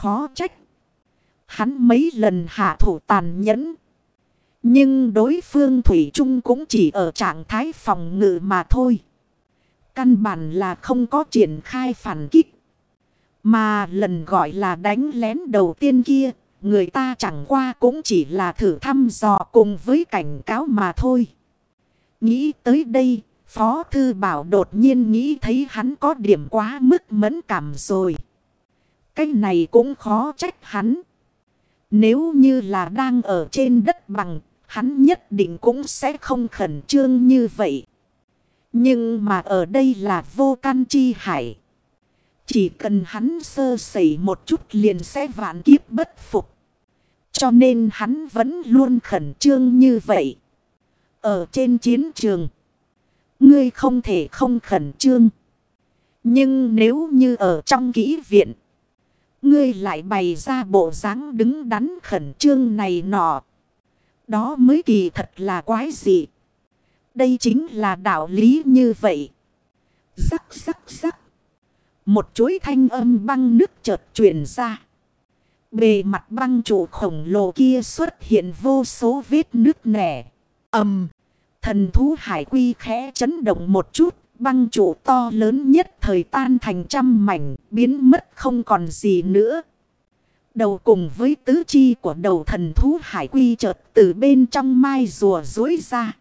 Khó trách. Hắn mấy lần hạ thủ tàn nhẫn. Nhưng đối phương Thủy Trung cũng chỉ ở trạng thái phòng ngự mà thôi. Căn bản là không có triển khai phản kích. Mà lần gọi là đánh lén đầu tiên kia, người ta chẳng qua cũng chỉ là thử thăm dò cùng với cảnh cáo mà thôi. Nghĩ tới đây, Phó Thư Bảo đột nhiên nghĩ thấy hắn có điểm quá mức mẫn cảm rồi. Cái này cũng khó trách hắn. Nếu như là đang ở trên đất bằng, hắn nhất định cũng sẽ không khẩn trương như vậy. Nhưng mà ở đây là vô can chi hải. Chỉ cần hắn sơ sẩy một chút liền sẽ vạn kiếp bất phục. Cho nên hắn vẫn luôn khẩn trương như vậy. Ở trên chiến trường. Ngươi không thể không khẩn trương. Nhưng nếu như ở trong kỹ viện. Ngươi lại bày ra bộ dáng đứng đắn khẩn trương này nọ. Đó mới kỳ thật là quái dị. Đây chính là đạo lý như vậy. Rắc rắc rắc. Một chuỗi thanh âm băng nước chợt truyền ra. Bề mặt băng trụ khổng lồ kia xuất hiện vô số vết nước nẻ. ầm Thần thú hải quy khẽ chấn động một chút. Băng trụ to lớn nhất thời tan thành trăm mảnh. Biến mất không còn gì nữa. Đầu cùng với tứ chi của đầu thần thú hải quy chợt từ bên trong mai rùa dối ra.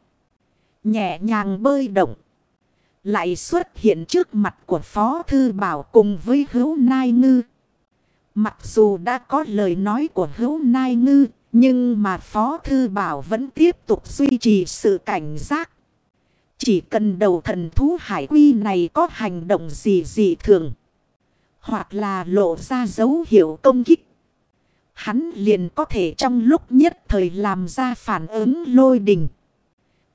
Nhẹ nhàng bơi động. Lại xuất hiện trước mặt của Phó Thư Bảo cùng với hữu nai ngư. Mặc dù đã có lời nói của hữu nai ngư. Nhưng mà Phó Thư Bảo vẫn tiếp tục duy trì sự cảnh giác. Chỉ cần đầu thần thú hải quy này có hành động gì gì thường. Hoặc là lộ ra dấu hiệu công kích. Hắn liền có thể trong lúc nhất thời làm ra phản ứng lôi đình.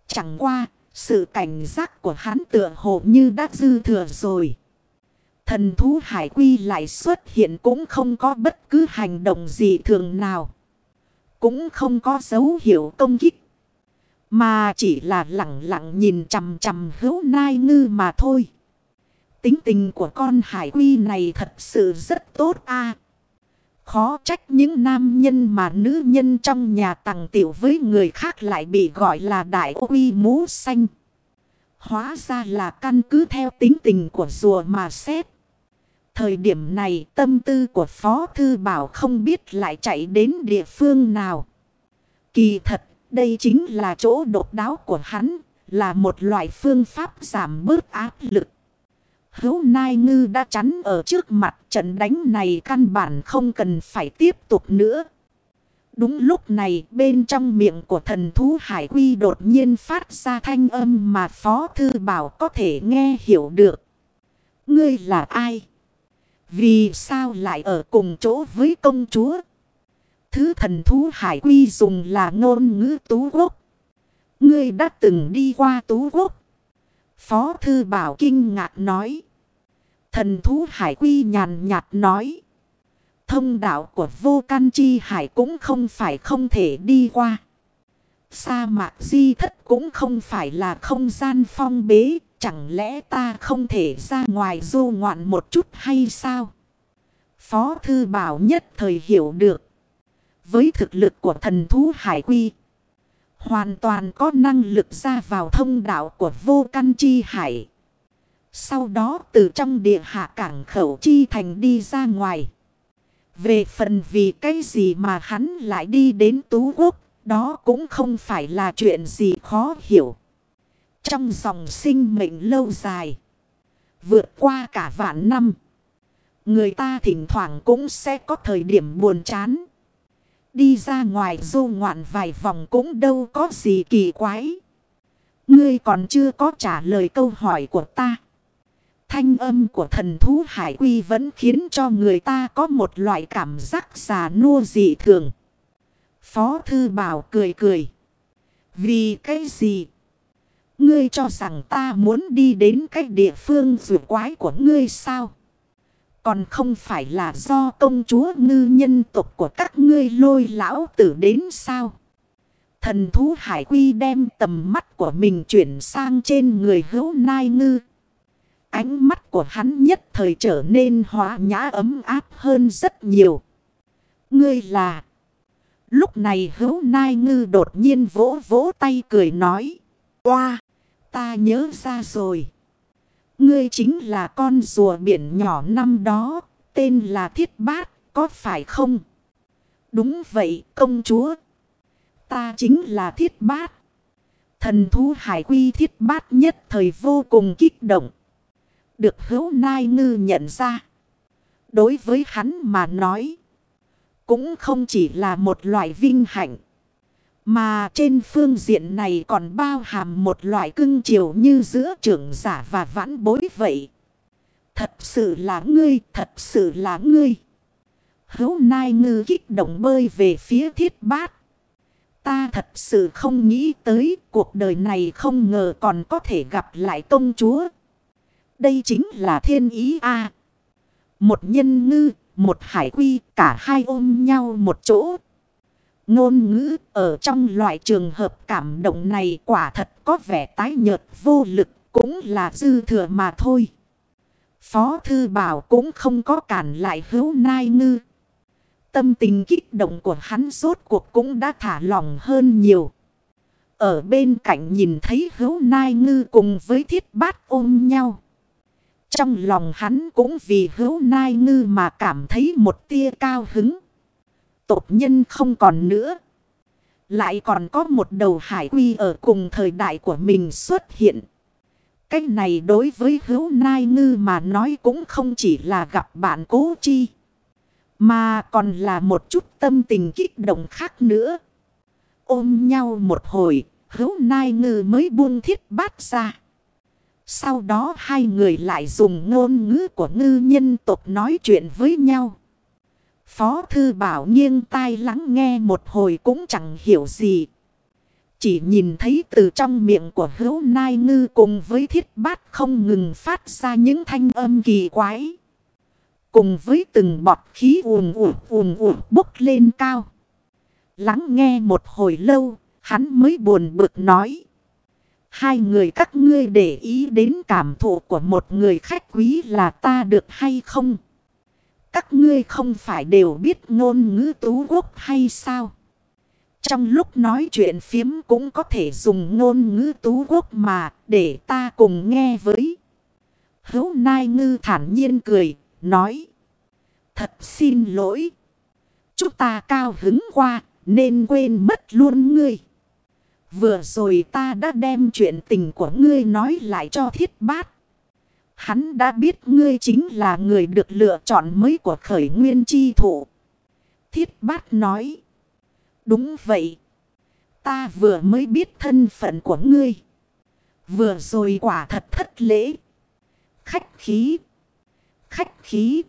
Chẳng qua, sự cảnh giác của hắn tựa hồ như đã dư thừa rồi. Thần thú hải quy lại xuất hiện cũng không có bất cứ hành động gì thường nào. Cũng không có dấu hiệu công kích. Mà chỉ là lặng lặng nhìn chằm chằm hữu nai ngư mà thôi. Tính tình của con hải quy này thật sự rất tốt a Khó trách những nam nhân mà nữ nhân trong nhà tàng tiểu với người khác lại bị gọi là đại quy mũ xanh. Hóa ra là căn cứ theo tính tình của rùa mà xét. Thời điểm này tâm tư của Phó Thư Bảo không biết lại chạy đến địa phương nào. Kỳ thật, đây chính là chỗ độc đáo của hắn, là một loại phương pháp giảm bớt áp lực. Hữu Nai Ngư đã chắn ở trước mặt trận đánh này căn bản không cần phải tiếp tục nữa. Đúng lúc này bên trong miệng của thần thú hải quy đột nhiên phát ra thanh âm mà Phó Thư Bảo có thể nghe hiểu được. Ngươi là ai? Vì sao lại ở cùng chỗ với công chúa? Thứ thần thú hải quy dùng là ngôn ngữ tú quốc. Ngươi đã từng đi qua tú quốc. Phó Thư Bảo kinh ngạc nói. Thần thú hải quy nhàn nhạt nói. Thông đạo của vô can chi hải cũng không phải không thể đi qua. Sa mạc di thất cũng không phải là không gian phong bế. Chẳng lẽ ta không thể ra ngoài du ngoạn một chút hay sao? Phó thư bảo nhất thời hiểu được. Với thực lực của thần thú hải quy. Hoàn toàn có năng lực ra vào thông đạo của vô căn chi hải. Sau đó từ trong địa hạ cảng khẩu chi thành đi ra ngoài. Về phần vì cái gì mà hắn lại đi đến Tú Quốc, đó cũng không phải là chuyện gì khó hiểu. Trong dòng sinh mệnh lâu dài, vượt qua cả vạn năm, người ta thỉnh thoảng cũng sẽ có thời điểm buồn chán. Đi ra ngoài du ngoạn vài vòng cũng đâu có gì kỳ quái. Ngươi còn chưa có trả lời câu hỏi của ta. Thanh âm của thần thú hải quy vẫn khiến cho người ta có một loại cảm giác già nua dị thường. Phó thư bảo cười cười. Vì cái gì? Ngươi cho rằng ta muốn đi đến cái địa phương rùa quái của ngươi sao? Còn không phải là do công chúa ngư nhân tục của các ngươi lôi lão tử đến sao? Thần thú hải quy đem tầm mắt của mình chuyển sang trên người hữu nai ngư. Ánh mắt của hắn nhất thời trở nên hóa nhã ấm áp hơn rất nhiều. Ngươi là... Lúc này hữu nai ngư đột nhiên vỗ vỗ tay cười nói. Oa, ta nhớ ra rồi. Ngươi chính là con rùa biển nhỏ năm đó, tên là Thiết Bát, có phải không? Đúng vậy, công chúa. Ta chính là Thiết Bát. Thần thú hải quy Thiết Bát nhất thời vô cùng kích động. Được hữu nai ngư nhận ra. Đối với hắn mà nói. Cũng không chỉ là một loại vinh hạnh. Mà trên phương diện này còn bao hàm một loại cưng chiều như giữa trưởng giả và vãn bối vậy. Thật sự là ngươi, thật sự là ngươi. Hữu nai ngư kích động bơi về phía thiết bát. Ta thật sự không nghĩ tới cuộc đời này không ngờ còn có thể gặp lại công chúa. Đây chính là thiên ý a Một nhân ngư, một hải quy, cả hai ôm nhau một chỗ. Ngôn ngữ ở trong loại trường hợp cảm động này quả thật có vẻ tái nhợt vô lực, cũng là dư thừa mà thôi. Phó thư bảo cũng không có cản lại hữu nai ngư. Tâm tình kích động của hắn rốt cuộc cũng đã thả lỏng hơn nhiều. Ở bên cạnh nhìn thấy hữu nai ngư cùng với thiết bát ôm nhau. Trong lòng hắn cũng vì hữu nai ngư mà cảm thấy một tia cao hứng. Tộc nhân không còn nữa. Lại còn có một đầu hải quy ở cùng thời đại của mình xuất hiện. Cái này đối với hữu nai ngư mà nói cũng không chỉ là gặp bạn cố chi. Mà còn là một chút tâm tình kích động khác nữa. Ôm nhau một hồi, hữu nai ngư mới buông thiết bát ra. Sau đó hai người lại dùng ngôn ngữ của ngư nhân tộc nói chuyện với nhau. Phó thư bảo nghiêng tai lắng nghe một hồi cũng chẳng hiểu gì. Chỉ nhìn thấy từ trong miệng của hữu nai ngư cùng với thiết bát không ngừng phát ra những thanh âm kỳ quái. Cùng với từng bọt khí ùn ùn ùn ùn bốc lên cao. Lắng nghe một hồi lâu, hắn mới buồn bực nói. Hai người các ngươi để ý đến cảm thụ của một người khách quý là ta được hay không? Các ngươi không phải đều biết ngôn ngữ tú quốc hay sao? Trong lúc nói chuyện phiếm cũng có thể dùng ngôn ngữ tú quốc mà để ta cùng nghe với. Hữu Nai Ngư thản nhiên cười, nói. Thật xin lỗi. Chúng ta cao hứng qua nên quên mất luôn ngươi. Vừa rồi ta đã đem chuyện tình của ngươi nói lại cho thiết bát. Hắn đã biết ngươi chính là người được lựa chọn mới của khởi nguyên chi thủ. Thiết bát nói. Đúng vậy. Ta vừa mới biết thân phận của ngươi. Vừa rồi quả thật thất lễ. Khách khí. Khách khí.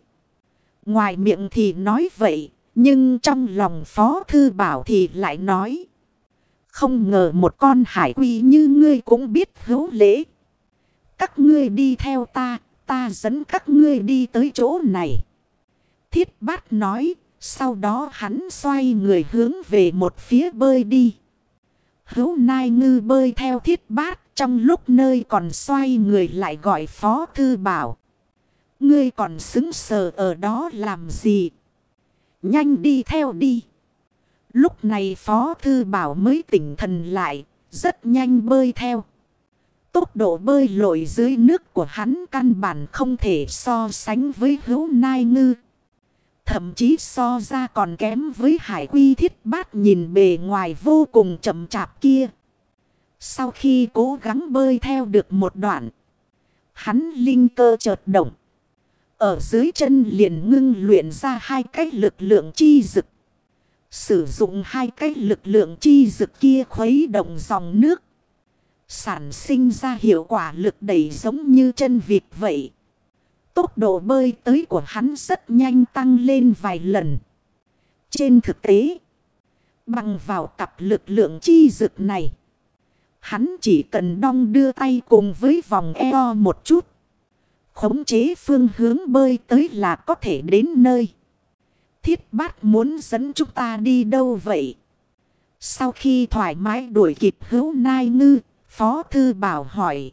Ngoài miệng thì nói vậy. Nhưng trong lòng phó thư bảo thì lại nói. Không ngờ một con hải quy như ngươi cũng biết hữu lễ. Các ngươi đi theo ta, ta dẫn các ngươi đi tới chỗ này. Thiết bát nói, sau đó hắn xoay người hướng về một phía bơi đi. Hữu nai ngư bơi theo thiết bát trong lúc nơi còn xoay người lại gọi phó thư bảo. Ngươi còn xứng sờ ở đó làm gì? Nhanh đi theo đi. Lúc này phó thư bảo mới tỉnh thần lại, rất nhanh bơi theo. Tốc độ bơi lội dưới nước của hắn căn bản không thể so sánh với hữu nai ngư. Thậm chí so ra còn kém với hải quy thiết bát nhìn bề ngoài vô cùng chậm chạp kia. Sau khi cố gắng bơi theo được một đoạn, hắn linh cơ chợt động. Ở dưới chân liền ngưng luyện ra hai cái lực lượng chi dực. Sử dụng hai cái lực lượng chi dực kia khuấy động dòng nước. Sản sinh ra hiệu quả lực đẩy giống như chân vịt vậy. Tốc độ bơi tới của hắn rất nhanh tăng lên vài lần. Trên thực tế, bằng vào cặp lực lượng chi dực này, hắn chỉ cần đong đưa tay cùng với vòng eo một chút. Khống chế phương hướng bơi tới là có thể đến nơi. Thiết bát muốn dẫn chúng ta đi đâu vậy? Sau khi thoải mái đuổi kịp hữu nai ngư, Phó Thư Bảo hỏi.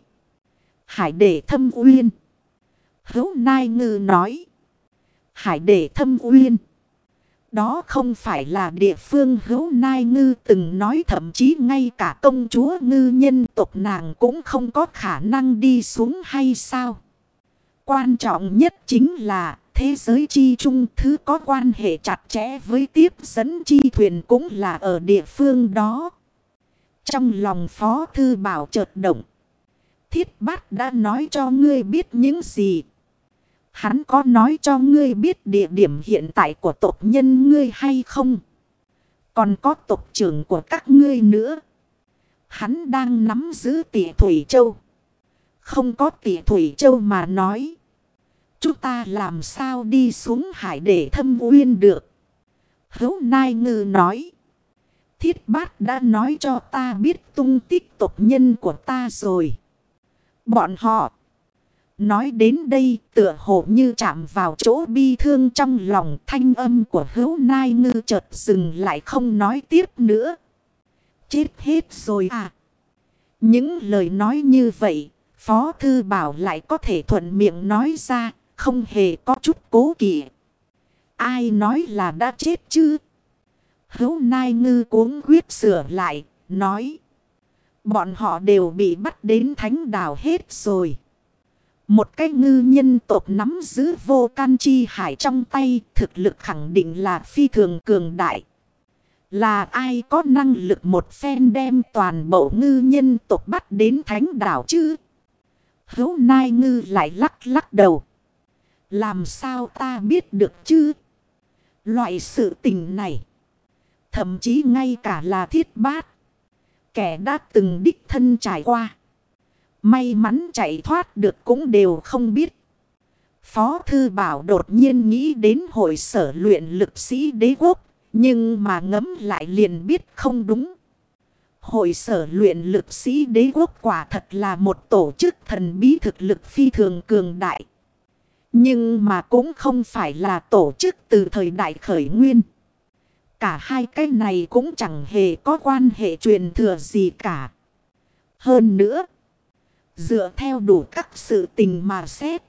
Hải để thâm uyên. Hữu Nai Ngư nói. Hải để thâm uyên. Đó không phải là địa phương hữu nai ngư từng nói, thậm chí ngay cả công chúa ngư nhân tộc nàng cũng không có khả năng đi xuống hay sao. Quan trọng nhất chính là thế giới chi trung, thứ có quan hệ chặt chẽ với tiếp dẫn chi thuyền cũng là ở địa phương đó. Trong lòng phó thư bảo chợt động. Thiết bát đã nói cho ngươi biết những gì. Hắn có nói cho ngươi biết địa điểm hiện tại của tộc nhân ngươi hay không? Còn có tộc trưởng của các ngươi nữa. Hắn đang nắm giữ tỷ Thủy Châu. Không có tỷ Thủy Châu mà nói. Chúng ta làm sao đi xuống hải để thâm uyên được. Hấu Nai Ngư nói. Thiết bát đã nói cho ta biết tung tích tộc nhân của ta rồi. Bọn họ. Nói đến đây tựa hồ như chạm vào chỗ bi thương trong lòng thanh âm của hữu nai ngư chợt dừng lại không nói tiếp nữa. Chết hết rồi à. Những lời nói như vậy, Phó Thư Bảo lại có thể thuận miệng nói ra, không hề có chút cố kỵ. Ai nói là đã chết chứ? Hữu Nai Ngư cuống quyết sửa lại, nói. Bọn họ đều bị bắt đến thánh đảo hết rồi. Một cái ngư nhân tộc nắm giữ vô can chi hải trong tay thực lực khẳng định là phi thường cường đại. Là ai có năng lực một phen đem toàn bộ ngư nhân tộc bắt đến thánh đảo chứ? Hấu nai ngư lại lắc lắc đầu. Làm sao ta biết được chứ? Loại sự tình này. Thậm chí ngay cả là thiết bát. Kẻ đã từng đích thân trải qua. May mắn chạy thoát được cũng đều không biết. Phó Thư Bảo đột nhiên nghĩ đến hội sở luyện lực sĩ đế quốc. Nhưng mà ngấm lại liền biết không đúng. Hội sở luyện lực sĩ đế quốc quả thật là một tổ chức thần bí thực lực phi thường cường đại. Nhưng mà cũng không phải là tổ chức từ thời đại khởi nguyên. Cả hai cái này cũng chẳng hề có quan hệ truyền thừa gì cả. Hơn nữa, dựa theo đủ các sự tình mà xét,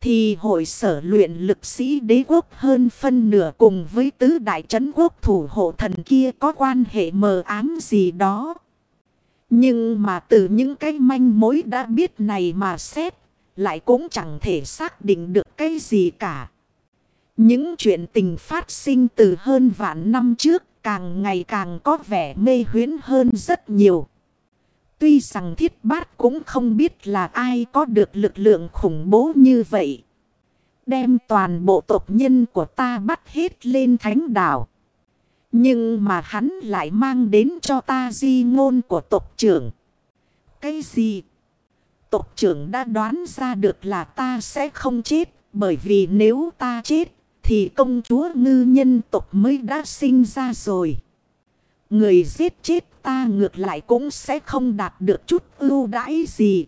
thì hội sở luyện lực sĩ đế quốc hơn phân nửa cùng với tứ đại trấn quốc thủ hộ thần kia có quan hệ mờ ám gì đó. Nhưng mà từ những cái manh mối đã biết này mà xét, lại cũng chẳng thể xác định được cái gì cả. Những chuyện tình phát sinh từ hơn vạn năm trước càng ngày càng có vẻ mê huyến hơn rất nhiều. Tuy rằng thiết bát cũng không biết là ai có được lực lượng khủng bố như vậy. Đem toàn bộ tộc nhân của ta bắt hết lên thánh đảo. Nhưng mà hắn lại mang đến cho ta di ngôn của tộc trưởng. Cái gì? Tộc trưởng đã đoán ra được là ta sẽ không chết. Bởi vì nếu ta chết thì công chúa ngư nhân tộc mới đã sinh ra rồi. Người giết chết ta ngược lại cũng sẽ không đạt được chút ưu đãi gì.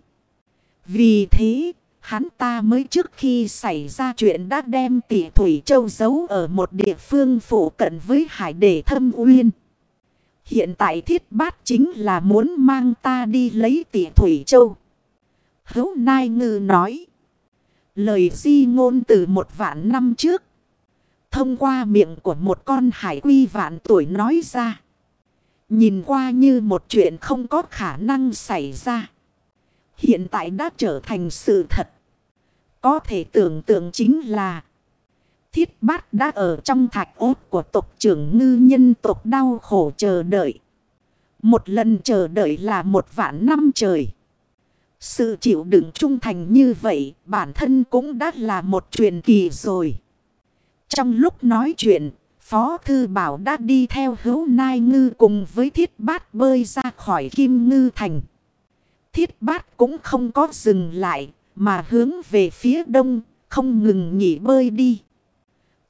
Vì thế, hắn ta mới trước khi xảy ra chuyện đã đem tỷ Thủy Châu giấu ở một địa phương phụ cận với hải để thâm uyên. Hiện tại thiết bát chính là muốn mang ta đi lấy tỷ Thủy Châu. Hấu Nai Ngư nói. Lời di ngôn từ một vạn năm trước. Thông qua miệng của một con hải quy vạn tuổi nói ra. Nhìn qua như một chuyện không có khả năng xảy ra. Hiện tại đã trở thành sự thật. Có thể tưởng tượng chính là. Thiết bát đã ở trong thạch ốt của tộc trưởng ngư nhân tộc đau khổ chờ đợi. Một lần chờ đợi là một vạn năm trời. Sự chịu đựng trung thành như vậy bản thân cũng đã là một truyền kỳ rồi. Trong lúc nói chuyện, Phó Thư Bảo đã đi theo hữu nai ngư cùng với thiết bát bơi ra khỏi kim ngư thành. Thiết bát cũng không có dừng lại, mà hướng về phía đông, không ngừng nghỉ bơi đi.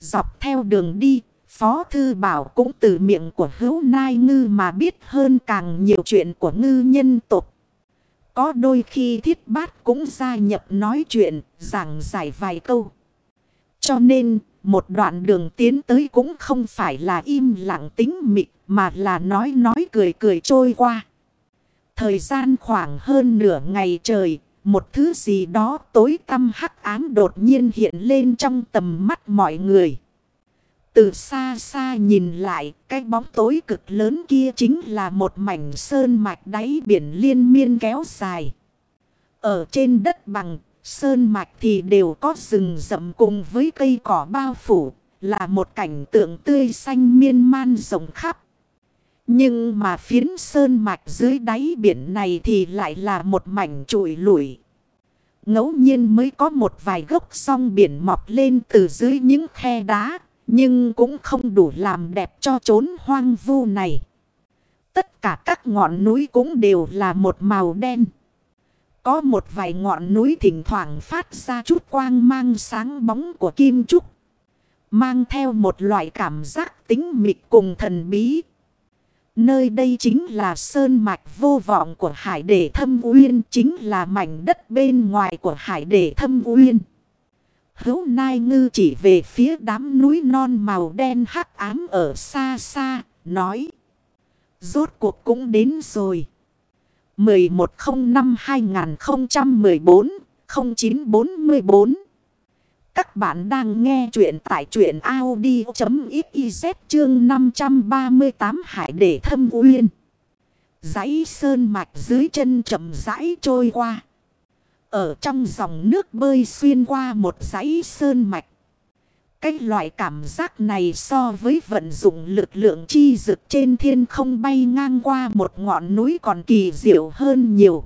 Dọc theo đường đi, Phó Thư Bảo cũng từ miệng của hữu nai ngư mà biết hơn càng nhiều chuyện của ngư nhân tục. Có đôi khi thiết bát cũng gia nhập nói chuyện, giảng giải vài câu. Cho nên, một đoạn đường tiến tới cũng không phải là im lặng tính mịt mà là nói nói cười cười trôi qua. Thời gian khoảng hơn nửa ngày trời, một thứ gì đó tối tăm hắc ám đột nhiên hiện lên trong tầm mắt mọi người. Từ xa xa nhìn lại, cái bóng tối cực lớn kia chính là một mảnh sơn mạch đáy biển liên miên kéo dài. Ở trên đất bằng, sơn mạch thì đều có rừng rậm cùng với cây cỏ bao phủ, là một cảnh tượng tươi xanh miên man rộng khắp. Nhưng mà phiến sơn mạch dưới đáy biển này thì lại là một mảnh trụi lủi. ngẫu nhiên mới có một vài gốc song biển mọc lên từ dưới những khe đá, nhưng cũng không đủ làm đẹp cho chốn hoang vu này. Tất cả các ngọn núi cũng đều là một màu đen. Có một vài ngọn núi thỉnh thoảng phát ra chút quang mang sáng bóng của kim trúc. Mang theo một loại cảm giác tính mịt cùng thần bí. Nơi đây chính là sơn mạch vô vọng của hải đệ thâm uyên. Chính là mảnh đất bên ngoài của hải đệ thâm uyên. Hữu Nai Ngư chỉ về phía đám núi non màu đen hắc ám ở xa xa, nói. Rốt cuộc cũng đến rồi. 1105-2014-0944 Các bạn đang nghe chuyện tại chuyện Audi.xyz chương 538 Hải để thâm uyên. Giấy sơn mạch dưới chân chậm rãi trôi qua. Ở trong dòng nước bơi xuyên qua một dãy sơn mạch. Cái loại cảm giác này so với vận dụng lực lượng chi dực trên thiên không bay ngang qua một ngọn núi còn kỳ diệu hơn nhiều.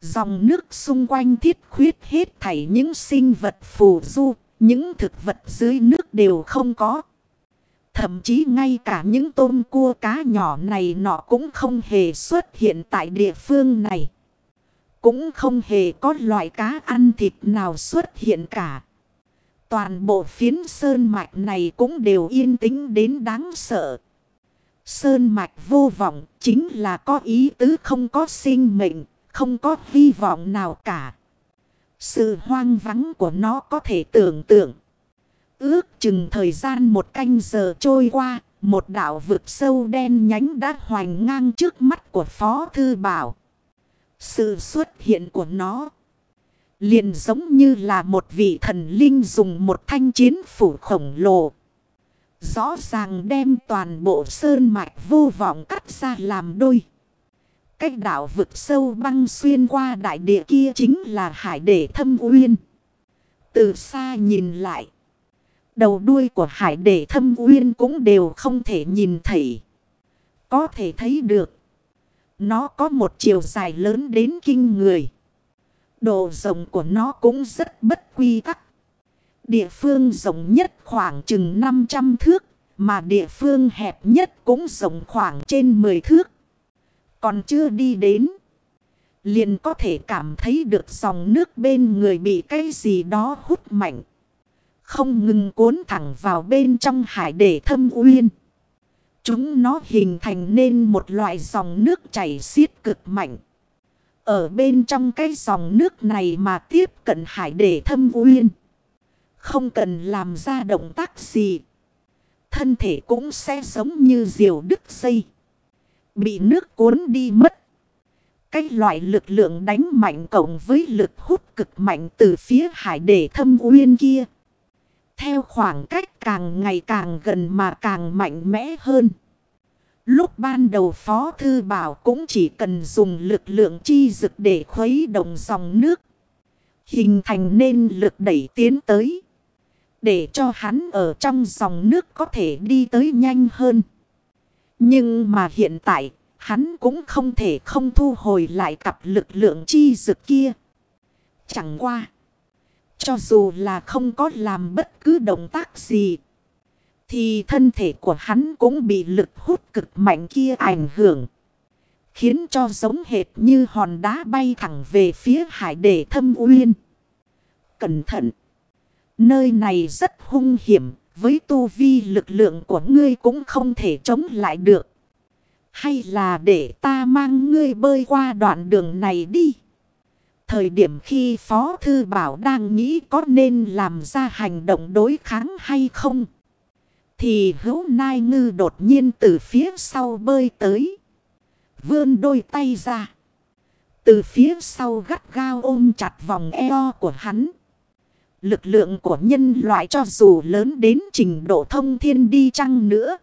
Dòng nước xung quanh thiết khuyết hết thảy những sinh vật phù du, những thực vật dưới nước đều không có. Thậm chí ngay cả những tôm cua cá nhỏ này nọ cũng không hề xuất hiện tại địa phương này. Cũng không hề có loại cá ăn thịt nào xuất hiện cả. Toàn bộ phiến sơn mạch này cũng đều yên tĩnh đến đáng sợ. Sơn mạch vô vọng chính là có ý tứ không có sinh mệnh, không có hy vọng nào cả. Sự hoang vắng của nó có thể tưởng tượng. Ước chừng thời gian một canh giờ trôi qua, một đảo vực sâu đen nhánh đã hoành ngang trước mắt của Phó Thư Bảo. Sự xuất hiện của nó liền giống như là một vị thần linh dùng một thanh chiến phủ khổng lồ. Rõ ràng đem toàn bộ sơn mạch vô vọng cắt ra làm đôi. Cách đảo vực sâu băng xuyên qua đại địa kia chính là hải đệ thâm uyên. Từ xa nhìn lại. Đầu đuôi của hải đệ thâm uyên cũng đều không thể nhìn thấy. Có thể thấy được. Nó có một chiều dài lớn đến kinh người. Độ rộng của nó cũng rất bất quy tắc. Địa phương rộng nhất khoảng chừng 500 thước, mà địa phương hẹp nhất cũng rộng khoảng trên 10 thước. Còn chưa đi đến, liền có thể cảm thấy được dòng nước bên người bị cái gì đó hút mạnh. Không ngừng cuốn thẳng vào bên trong hải để thâm uyên. Chúng nó hình thành nên một loại dòng nước chảy xiết cực mạnh. Ở bên trong cái dòng nước này mà tiếp cận hải để thâm uyên. Không cần làm ra động tác gì. Thân thể cũng sẽ giống như diều đứt dây. Bị nước cuốn đi mất. Cái loại lực lượng đánh mạnh cộng với lực hút cực mạnh từ phía hải để thâm uyên kia. Theo khoảng cách càng ngày càng gần mà càng mạnh mẽ hơn. Lúc ban đầu Phó Thư Bảo cũng chỉ cần dùng lực lượng chi dực để khuấy động dòng nước. Hình thành nên lực đẩy tiến tới. Để cho hắn ở trong dòng nước có thể đi tới nhanh hơn. Nhưng mà hiện tại, hắn cũng không thể không thu hồi lại cặp lực lượng chi dực kia. Chẳng qua. Cho dù là không có làm bất cứ động tác gì. Thì thân thể của hắn cũng bị lực hút cực mạnh kia ảnh hưởng. Khiến cho giống hệt như hòn đá bay thẳng về phía hải để thâm uyên. Cẩn thận! Nơi này rất hung hiểm. Với tu vi lực lượng của ngươi cũng không thể chống lại được. Hay là để ta mang ngươi bơi qua đoạn đường này đi. Thời điểm khi Phó Thư Bảo đang nghĩ có nên làm ra hành động đối kháng hay không. Thì hữu nai ngư đột nhiên từ phía sau bơi tới. Vươn đôi tay ra. Từ phía sau gắt gao ôm chặt vòng eo của hắn. Lực lượng của nhân loại cho dù lớn đến trình độ thông thiên đi chăng nữa.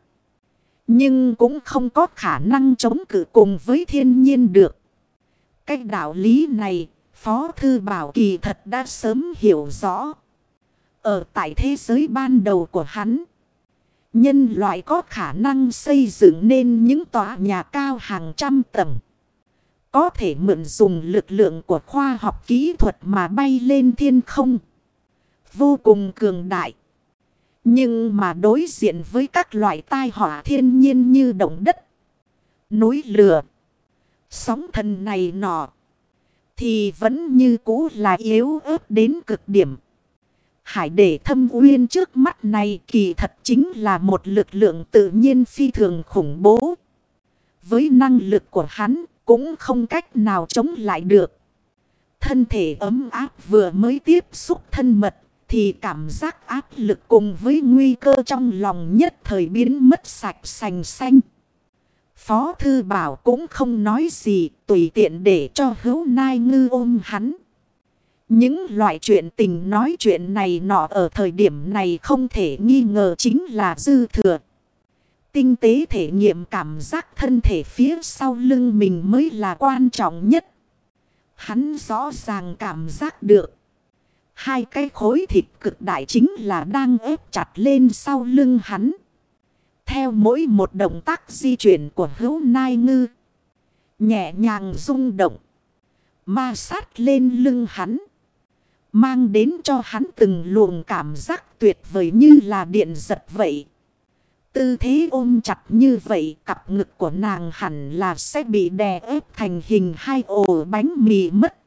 Nhưng cũng không có khả năng chống cự cùng với thiên nhiên được. cách đạo lý này, Phó Thư Bảo Kỳ thật đã sớm hiểu rõ. Ở tại thế giới ban đầu của hắn, nhân loại có khả năng xây dựng nên những tòa nhà cao hàng trăm tầng. Có thể mượn dùng lực lượng của khoa học kỹ thuật mà bay lên thiên không. Vô cùng cường đại. Nhưng mà đối diện với các loại tai họa thiên nhiên như động đất, núi lửa, sóng thần này nọ, thì vẫn như cũ là yếu ớt đến cực điểm. Hải để thâm uyên trước mắt này kỳ thật chính là một lực lượng tự nhiên phi thường khủng bố. Với năng lực của hắn cũng không cách nào chống lại được. Thân thể ấm áp vừa mới tiếp xúc thân mật thì cảm giác áp lực cùng với nguy cơ trong lòng nhất thời biến mất sạch sành xanh. Phó Thư Bảo cũng không nói gì, tùy tiện để cho hữu nai ngư ôm hắn. Những loại chuyện tình nói chuyện này nọ ở thời điểm này không thể nghi ngờ chính là dư thừa. Tinh tế thể nghiệm cảm giác thân thể phía sau lưng mình mới là quan trọng nhất. Hắn rõ ràng cảm giác được. Hai cái khối thịt cực đại chính là đang ép chặt lên sau lưng hắn. Theo mỗi một động tác di chuyển của hữu nai ngư. Nhẹ nhàng rung động. Ma sát lên lưng hắn. Mang đến cho hắn từng luồng cảm giác tuyệt vời như là điện giật vậy. Tư thế ôm chặt như vậy cặp ngực của nàng hẳn là sẽ bị đè ép thành hình hai ổ bánh mì mất.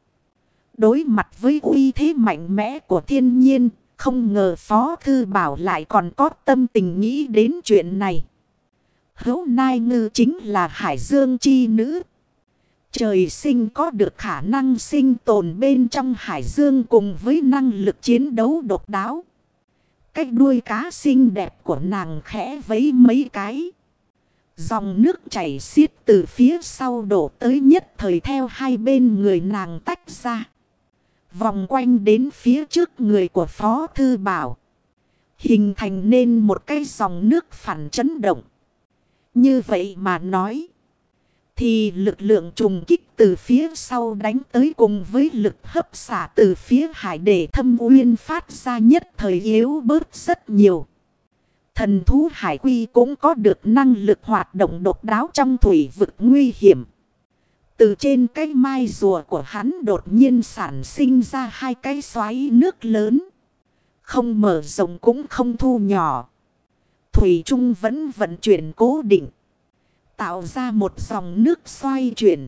Đối mặt với uy thế mạnh mẽ của thiên nhiên, không ngờ Phó Thư Bảo lại còn có tâm tình nghĩ đến chuyện này. Hấu Nai Ngư chính là Hải Dương chi nữ. Trời sinh có được khả năng sinh tồn bên trong Hải Dương cùng với năng lực chiến đấu độc đáo. Cái đuôi cá xinh đẹp của nàng khẽ vấy mấy cái. Dòng nước chảy xiết từ phía sau đổ tới nhất thời theo hai bên người nàng tách ra. Vòng quanh đến phía trước người của Phó Thư Bảo. Hình thành nên một cái dòng nước phản chấn động. Như vậy mà nói. Thì lực lượng trùng kích từ phía sau đánh tới cùng với lực hấp xả từ phía hải để thâm uyên phát ra nhất thời yếu bớt rất nhiều. Thần thú hải quy cũng có được năng lực hoạt động độc đáo trong thủy vực nguy hiểm. Từ trên cái mai rùa của hắn đột nhiên sản sinh ra hai cái xoáy nước lớn. Không mở rộng cũng không thu nhỏ. Thủy Trung vẫn vận chuyển cố định. Tạo ra một dòng nước xoay chuyển.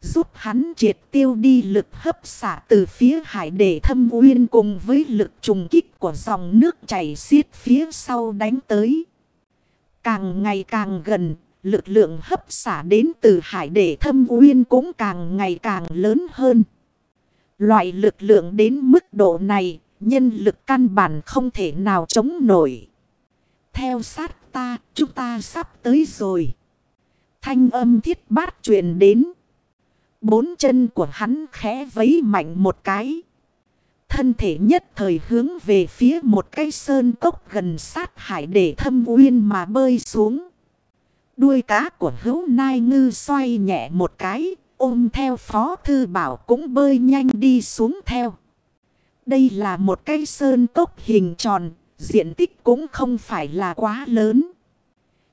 Giúp hắn triệt tiêu đi lực hấp xả từ phía hải để thâm uyên cùng với lực trùng kích của dòng nước chảy xiết phía sau đánh tới. Càng ngày càng gần, lực lượng hấp xả đến từ hải để thâm uyên cũng càng ngày càng lớn hơn. Loại lực lượng đến mức độ này, nhân lực căn bản không thể nào chống nổi. Theo sát ta, chúng ta sắp tới rồi. Thanh âm thiết bát truyền đến. Bốn chân của hắn khẽ vấy mạnh một cái. Thân thể nhất thời hướng về phía một cây sơn cốc gần sát hải để thâm uyên mà bơi xuống. Đuôi cá của hữu nai ngư xoay nhẹ một cái, ôm theo phó thư bảo cũng bơi nhanh đi xuống theo. Đây là một cây sơn cốc hình tròn, diện tích cũng không phải là quá lớn.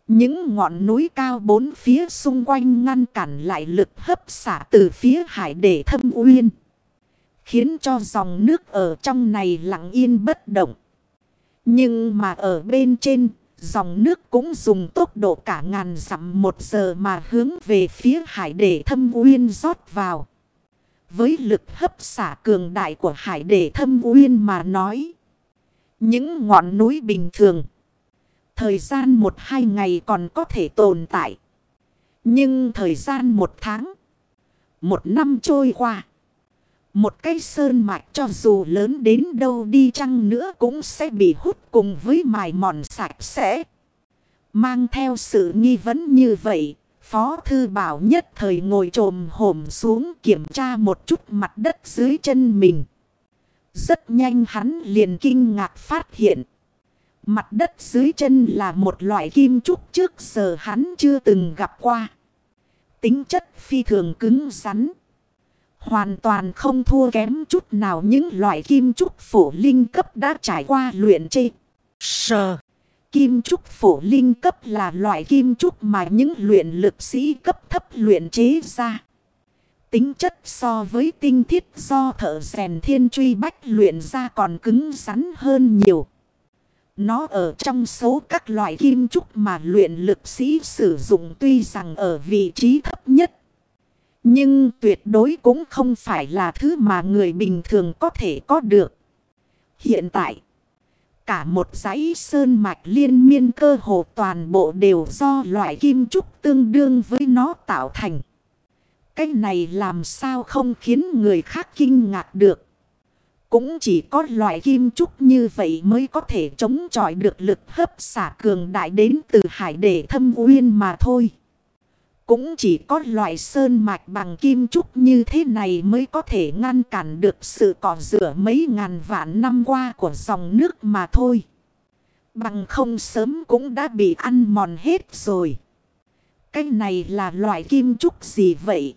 Những ngọn núi cao bốn phía xung quanh ngăn cản lại lực hấp xả từ phía hải để thâm uyên. Khiến cho dòng nước ở trong này lặng yên bất động. Nhưng mà ở bên trên, dòng nước cũng dùng tốc độ cả ngàn dặm một giờ mà hướng về phía hải để thâm uyên rót vào. Với lực hấp xả cường đại của hải để thâm uyên mà nói. Những ngọn núi bình thường. Thời gian một hai ngày còn có thể tồn tại. Nhưng thời gian một tháng. Một năm trôi qua. Một cây sơn mạch cho dù lớn đến đâu đi chăng nữa cũng sẽ bị hút cùng với mài mòn sạch sẽ. Mang theo sự nghi vấn như vậy, Phó Thư Bảo nhất thời ngồi trồm hổm xuống kiểm tra một chút mặt đất dưới chân mình. Rất nhanh hắn liền kinh ngạc phát hiện. Mặt đất dưới chân là một loại kim trúc trước giờ hắn chưa từng gặp qua. Tính chất phi thường cứng rắn. Hoàn toàn không thua kém chút nào những loại kim trúc phổ linh cấp đã trải qua luyện chê. Sờ. Kim trúc phổ linh cấp là loại kim trúc mà những luyện lực sĩ cấp thấp luyện chế ra. Tính chất so với tinh thiết do thợ rèn thiên truy bách luyện ra còn cứng rắn hơn nhiều. Nó ở trong số các loại kim trúc mà luyện lực sĩ sử dụng tuy rằng ở vị trí thấp nhất. Nhưng tuyệt đối cũng không phải là thứ mà người bình thường có thể có được. Hiện tại, cả một dãy sơn mạch liên miên cơ hồ toàn bộ đều do loại kim trúc tương đương với nó tạo thành. Cái này làm sao không khiến người khác kinh ngạc được. Cũng chỉ có loại kim trúc như vậy mới có thể chống chọi được lực hấp xả cường đại đến từ hải để thâm uyên mà thôi. Cũng chỉ có loại sơn mạch bằng kim trúc như thế này mới có thể ngăn cản được sự cỏ rửa mấy ngàn vạn năm qua của dòng nước mà thôi. Bằng không sớm cũng đã bị ăn mòn hết rồi. Cái này là loại kim trúc gì vậy?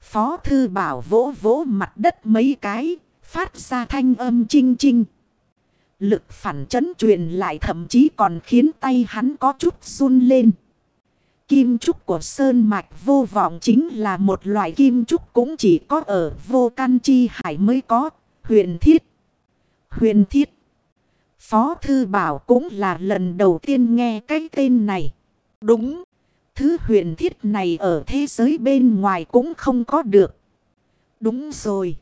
Phó thư bảo vỗ vỗ mặt đất mấy cái, phát ra thanh âm chinh chinh. Lực phản chấn truyền lại thậm chí còn khiến tay hắn có chút run lên. Kim trúc của Sơn Mạch vô vọng chính là một loại kim trúc cũng chỉ có ở vô căn chi hải mới có, huyền thiết. Huyền thiết. Phó Thư Bảo cũng là lần đầu tiên nghe cái tên này. Đúng. Thứ huyền thiết này ở thế giới bên ngoài cũng không có được. Đúng rồi.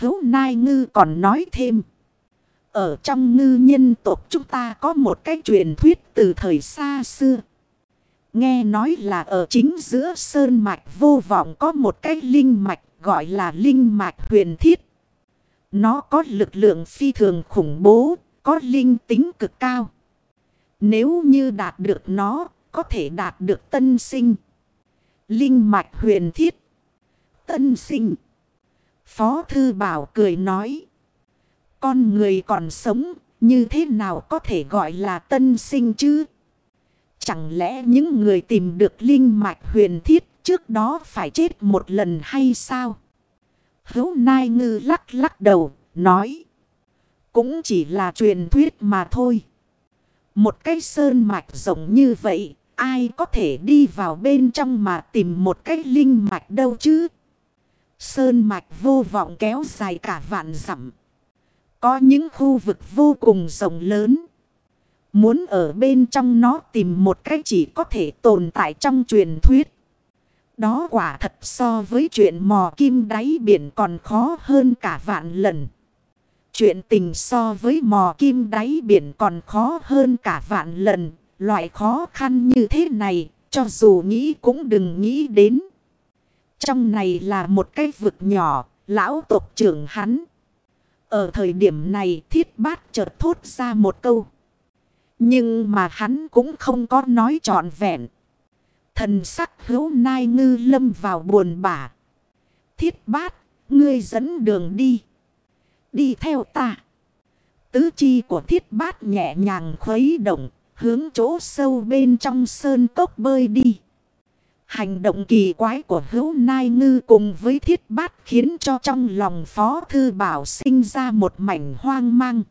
Hấu Nai Ngư còn nói thêm. Ở trong ngư nhân tộc chúng ta có một cái truyền thuyết từ thời xa xưa. Nghe nói là ở chính giữa sơn mạch vô vọng có một cái linh mạch gọi là linh mạch huyền thiết. Nó có lực lượng phi thường khủng bố, có linh tính cực cao. Nếu như đạt được nó, có thể đạt được tân sinh. Linh mạch huyền thiết. Tân sinh. Phó Thư Bảo cười nói. Con người còn sống, như thế nào có thể gọi là tân sinh chứ? Chẳng lẽ những người tìm được linh mạch huyền thiết trước đó phải chết một lần hay sao? Hấu Nai Ngư lắc lắc đầu, nói. Cũng chỉ là truyền thuyết mà thôi. Một cái sơn mạch rộng như vậy, ai có thể đi vào bên trong mà tìm một cái linh mạch đâu chứ? Sơn mạch vô vọng kéo dài cả vạn dặm. Có những khu vực vô cùng rộng lớn. Muốn ở bên trong nó tìm một cái chỉ có thể tồn tại trong truyền thuyết. Đó quả thật so với chuyện mò kim đáy biển còn khó hơn cả vạn lần. Chuyện tình so với mò kim đáy biển còn khó hơn cả vạn lần. Loại khó khăn như thế này, cho dù nghĩ cũng đừng nghĩ đến. Trong này là một cái vực nhỏ, lão tộc trưởng hắn. Ở thời điểm này thiết bát chợt thốt ra một câu. Nhưng mà hắn cũng không có nói trọn vẹn. Thần sắc hữu nai ngư lâm vào buồn bã. Thiết bát, ngươi dẫn đường đi. Đi theo ta. Tứ chi của thiết bát nhẹ nhàng khuấy động, hướng chỗ sâu bên trong sơn cốc bơi đi. Hành động kỳ quái của hữu nai ngư cùng với thiết bát khiến cho trong lòng phó thư bảo sinh ra một mảnh hoang mang.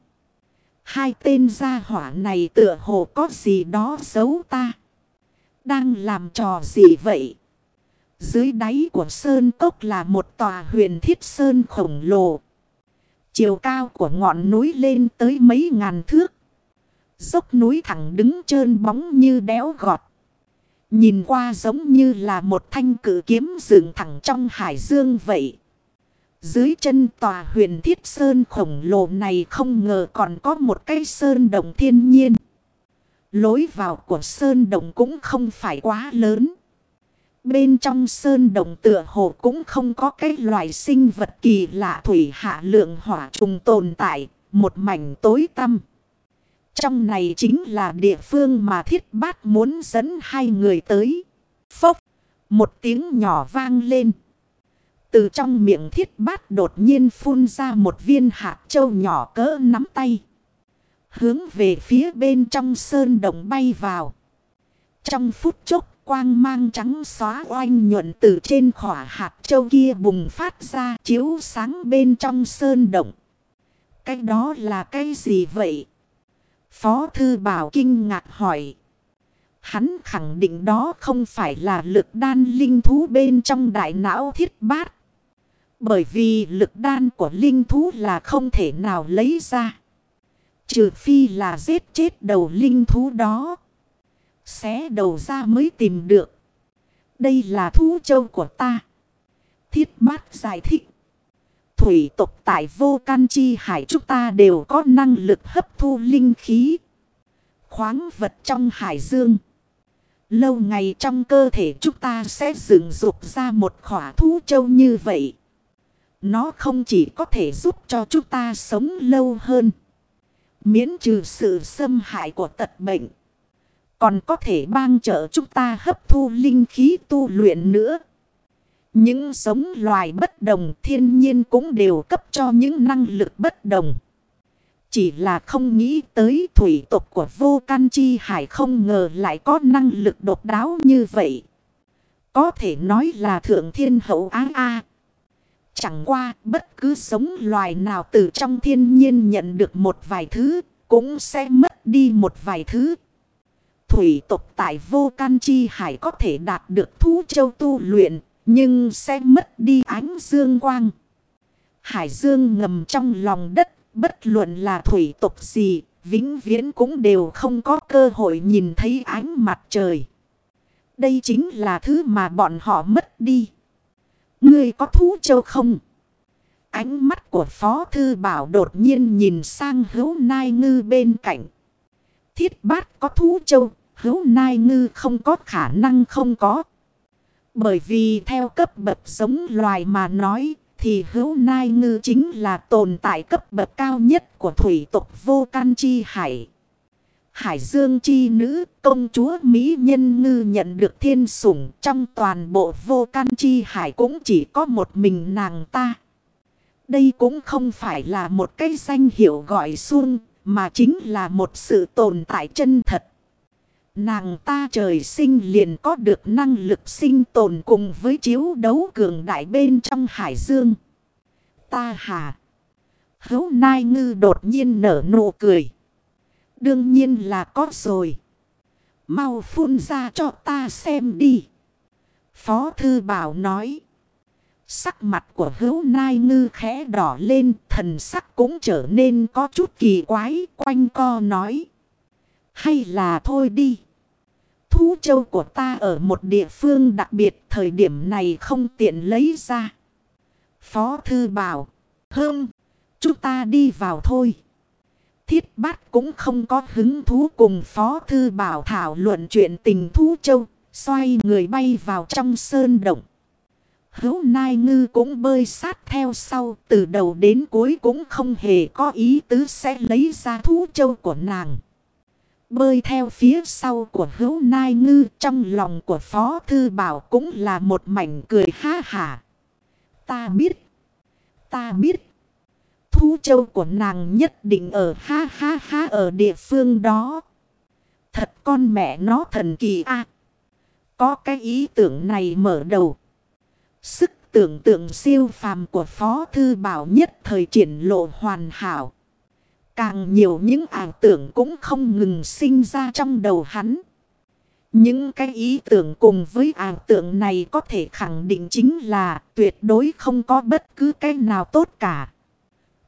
Hai tên gia hỏa này tựa hồ có gì đó giấu ta. Đang làm trò gì vậy? Dưới đáy của sơn cốc là một tòa huyền thiết sơn khổng lồ. Chiều cao của ngọn núi lên tới mấy ngàn thước. Dốc núi thẳng đứng trơn bóng như đéo gọt. Nhìn qua giống như là một thanh cử kiếm dựng thẳng trong hải dương vậy. Dưới chân tòa huyền thiết sơn khổng lồ này không ngờ còn có một cây sơn đồng thiên nhiên. Lối vào của sơn đồng cũng không phải quá lớn. Bên trong sơn đồng tựa hồ cũng không có cái loài sinh vật kỳ lạ thủy hạ lượng hỏa trùng tồn tại, một mảnh tối tăm. Trong này chính là địa phương mà thiết bát muốn dẫn hai người tới. Phốc, một tiếng nhỏ vang lên. Từ trong miệng thiết bát đột nhiên phun ra một viên hạt châu nhỏ cỡ nắm tay. Hướng về phía bên trong sơn động bay vào. Trong phút chốc quang mang trắng xóa oanh nhuận từ trên khỏa hạt châu kia bùng phát ra chiếu sáng bên trong sơn động. Cái đó là cái gì vậy? Phó Thư Bảo kinh ngạc hỏi. Hắn khẳng định đó không phải là lực đan linh thú bên trong đại não thiết bát. Bởi vì lực đan của linh thú là không thể nào lấy ra. Trừ phi là giết chết đầu linh thú đó. Xé đầu ra mới tìm được. Đây là thú châu của ta. Thiết bát giải thích. Thủy tộc tại vô can chi hải chúng ta đều có năng lực hấp thu linh khí. Khoáng vật trong hải dương. Lâu ngày trong cơ thể chúng ta sẽ dựng dục ra một khỏa thú châu như vậy. Nó không chỉ có thể giúp cho chúng ta sống lâu hơn. Miễn trừ sự xâm hại của tật bệnh. Còn có thể ban trợ chúng ta hấp thu linh khí tu luyện nữa. Những sống loài bất đồng thiên nhiên cũng đều cấp cho những năng lực bất đồng. Chỉ là không nghĩ tới thủy tộc của vô can chi hải không ngờ lại có năng lực độc đáo như vậy. Có thể nói là thượng thiên hậu á a. Chẳng qua bất cứ sống loài nào từ trong thiên nhiên nhận được một vài thứ cũng sẽ mất đi một vài thứ. Thủy tộc tại vô can chi hải có thể đạt được thú châu tu luyện nhưng sẽ mất đi ánh dương quang. Hải dương ngầm trong lòng đất Bất luận là thủy tục gì, vĩnh viễn cũng đều không có cơ hội nhìn thấy ánh mặt trời. Đây chính là thứ mà bọn họ mất đi. Ngươi có thú châu không? Ánh mắt của Phó Thư Bảo đột nhiên nhìn sang hữu nai ngư bên cạnh. Thiết bát có thú châu, hữu nai ngư không có khả năng không có. Bởi vì theo cấp bậc giống loài mà nói, thì hữu nai ngư chính là tồn tại cấp bậc cao nhất của thủy tộc vô can chi hải. Hải dương chi nữ công chúa Mỹ nhân ngư nhận được thiên sủng trong toàn bộ vô can chi hải cũng chỉ có một mình nàng ta. Đây cũng không phải là một cái danh hiệu gọi xuân mà chính là một sự tồn tại chân thật. Nàng ta trời sinh liền có được năng lực sinh tồn cùng với chiếu đấu cường đại bên trong hải dương. Ta hà. Hấu nai ngư đột nhiên nở nụ cười. Đương nhiên là có rồi. Mau phun ra cho ta xem đi. Phó thư bảo nói. Sắc mặt của hữu nai ngư khẽ đỏ lên, thần sắc cũng trở nên có chút kỳ quái, quanh co nói. Hay là thôi đi thú châu của ta ở một địa phương đặc biệt thời điểm này không tiện lấy ra. Phó thư bảo, hơm, chúng ta đi vào thôi. Thiết bát cũng không có hứng thú cùng Phó Thư Bảo thảo luận chuyện tình thú châu, xoay người bay vào trong sơn động. Hữu Nai Ngư cũng bơi sát theo sau, từ đầu đến cuối cũng không hề có ý tứ sẽ lấy ra thú châu của nàng. Bơi theo phía sau của hữu nai ngư, trong lòng của Phó Thư Bảo cũng là một mảnh cười ha hả. Ta biết. Ta biết. Thú châu của nàng nhất định ở ha ha ha ở địa phương đó. Thật con mẹ nó thần kỳ a Có cái ý tưởng này mở đầu. Sức tưởng tượng siêu phàm của Phó Thư Bảo nhất thời triển lộ hoàn hảo. Càng nhiều những ảo tưởng cũng không ngừng sinh ra trong đầu hắn. Những cái ý tưởng cùng với ảo tưởng này có thể khẳng định chính là tuyệt đối không có bất cứ cái nào tốt cả.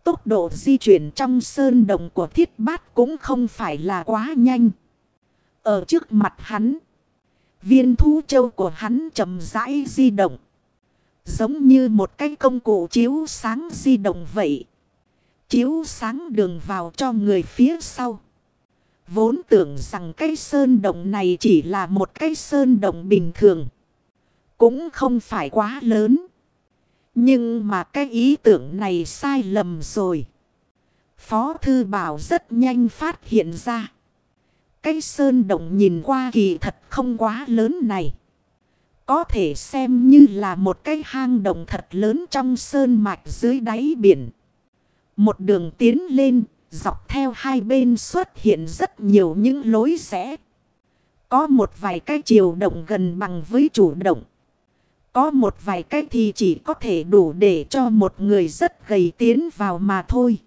Tốc độ di chuyển trong sơn động của thiết bát cũng không phải là quá nhanh. Ở trước mặt hắn, viên thú châu của hắn chậm rãi di động. Giống như một cái công cụ chiếu sáng di động vậy. Chiếu sáng đường vào cho người phía sau. Vốn tưởng rằng cái sơn động này chỉ là một cái sơn động bình thường. Cũng không phải quá lớn. Nhưng mà cái ý tưởng này sai lầm rồi. Phó Thư Bảo rất nhanh phát hiện ra. Cái sơn động nhìn qua kỳ thật không quá lớn này. Có thể xem như là một cái hang động thật lớn trong sơn mạch dưới đáy biển. Một đường tiến lên, dọc theo hai bên xuất hiện rất nhiều những lối rẽ. Có một vài cái chiều động gần bằng với chủ động. Có một vài cái thì chỉ có thể đủ để cho một người rất gầy tiến vào mà thôi.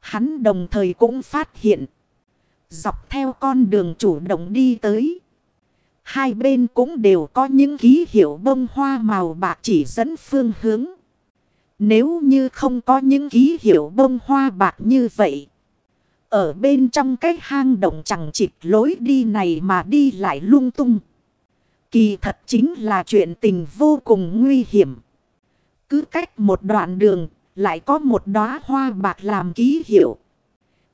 Hắn đồng thời cũng phát hiện. Dọc theo con đường chủ động đi tới. Hai bên cũng đều có những ký hiệu bông hoa màu bạc chỉ dẫn phương hướng. Nếu như không có những ký hiệu bông hoa bạc như vậy. Ở bên trong cái hang động chẳng chịt lối đi này mà đi lại lung tung. Kỳ thật chính là chuyện tình vô cùng nguy hiểm. Cứ cách một đoạn đường lại có một đóa hoa bạc làm ký hiệu.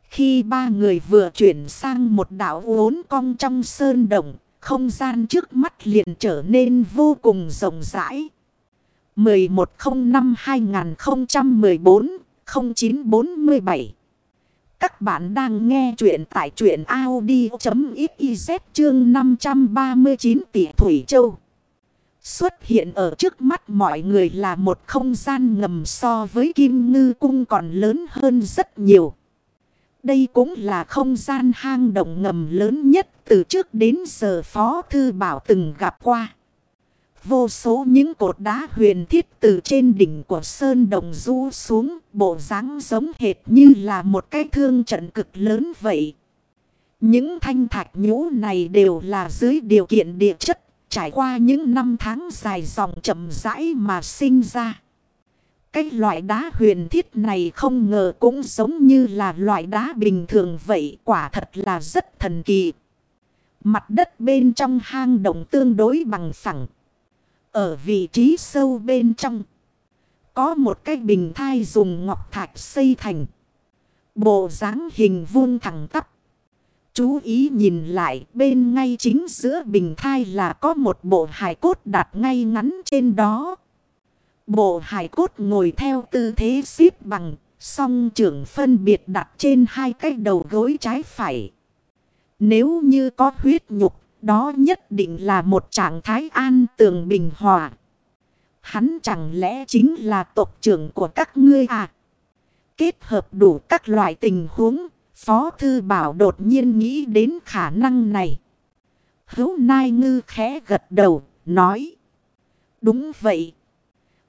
Khi ba người vừa chuyển sang một đảo uốn cong trong sơn động, không gian trước mắt liền trở nên vô cùng rộng rãi. 1105-2014-0947 Các bạn đang nghe chuyện tại chuyện Audi.xyz chương 539 tỷ Thủy Châu. Xuất hiện ở trước mắt mọi người là một không gian ngầm so với Kim Ngư Cung còn lớn hơn rất nhiều. Đây cũng là không gian hang động ngầm lớn nhất từ trước đến giờ Phó Thư Bảo từng gặp qua. Vô số những cột đá huyền thiết từ trên đỉnh của sơn đồng rũ xuống, bộ dáng giống hệt như là một cái thương trận cực lớn vậy. Những thanh thạch nhũ này đều là dưới điều kiện địa chất, trải qua những năm tháng dài dòng chậm rãi mà sinh ra. Cái loại đá huyền thiết này không ngờ cũng giống như là loại đá bình thường vậy, quả thật là rất thần kỳ. Mặt đất bên trong hang động tương đối bằng phẳng. Ở vị trí sâu bên trong. Có một cái bình thai dùng ngọc thạch xây thành. Bộ dáng hình vuông thẳng tắp. Chú ý nhìn lại bên ngay chính giữa bình thai là có một bộ hài cốt đặt ngay ngắn trên đó. Bộ hài cốt ngồi theo tư thế xếp bằng, song trưởng phân biệt đặt trên hai cái đầu gối trái phải. Nếu như có huyết nhục, đó nhất định là một trạng thái an tường bình hòa. Hắn chẳng lẽ chính là tộc trưởng của các ngươi à? Kết hợp đủ các loại tình huống, Phó Thư Bảo đột nhiên nghĩ đến khả năng này. Hữu Nai Ngư khẽ gật đầu, nói. Đúng vậy.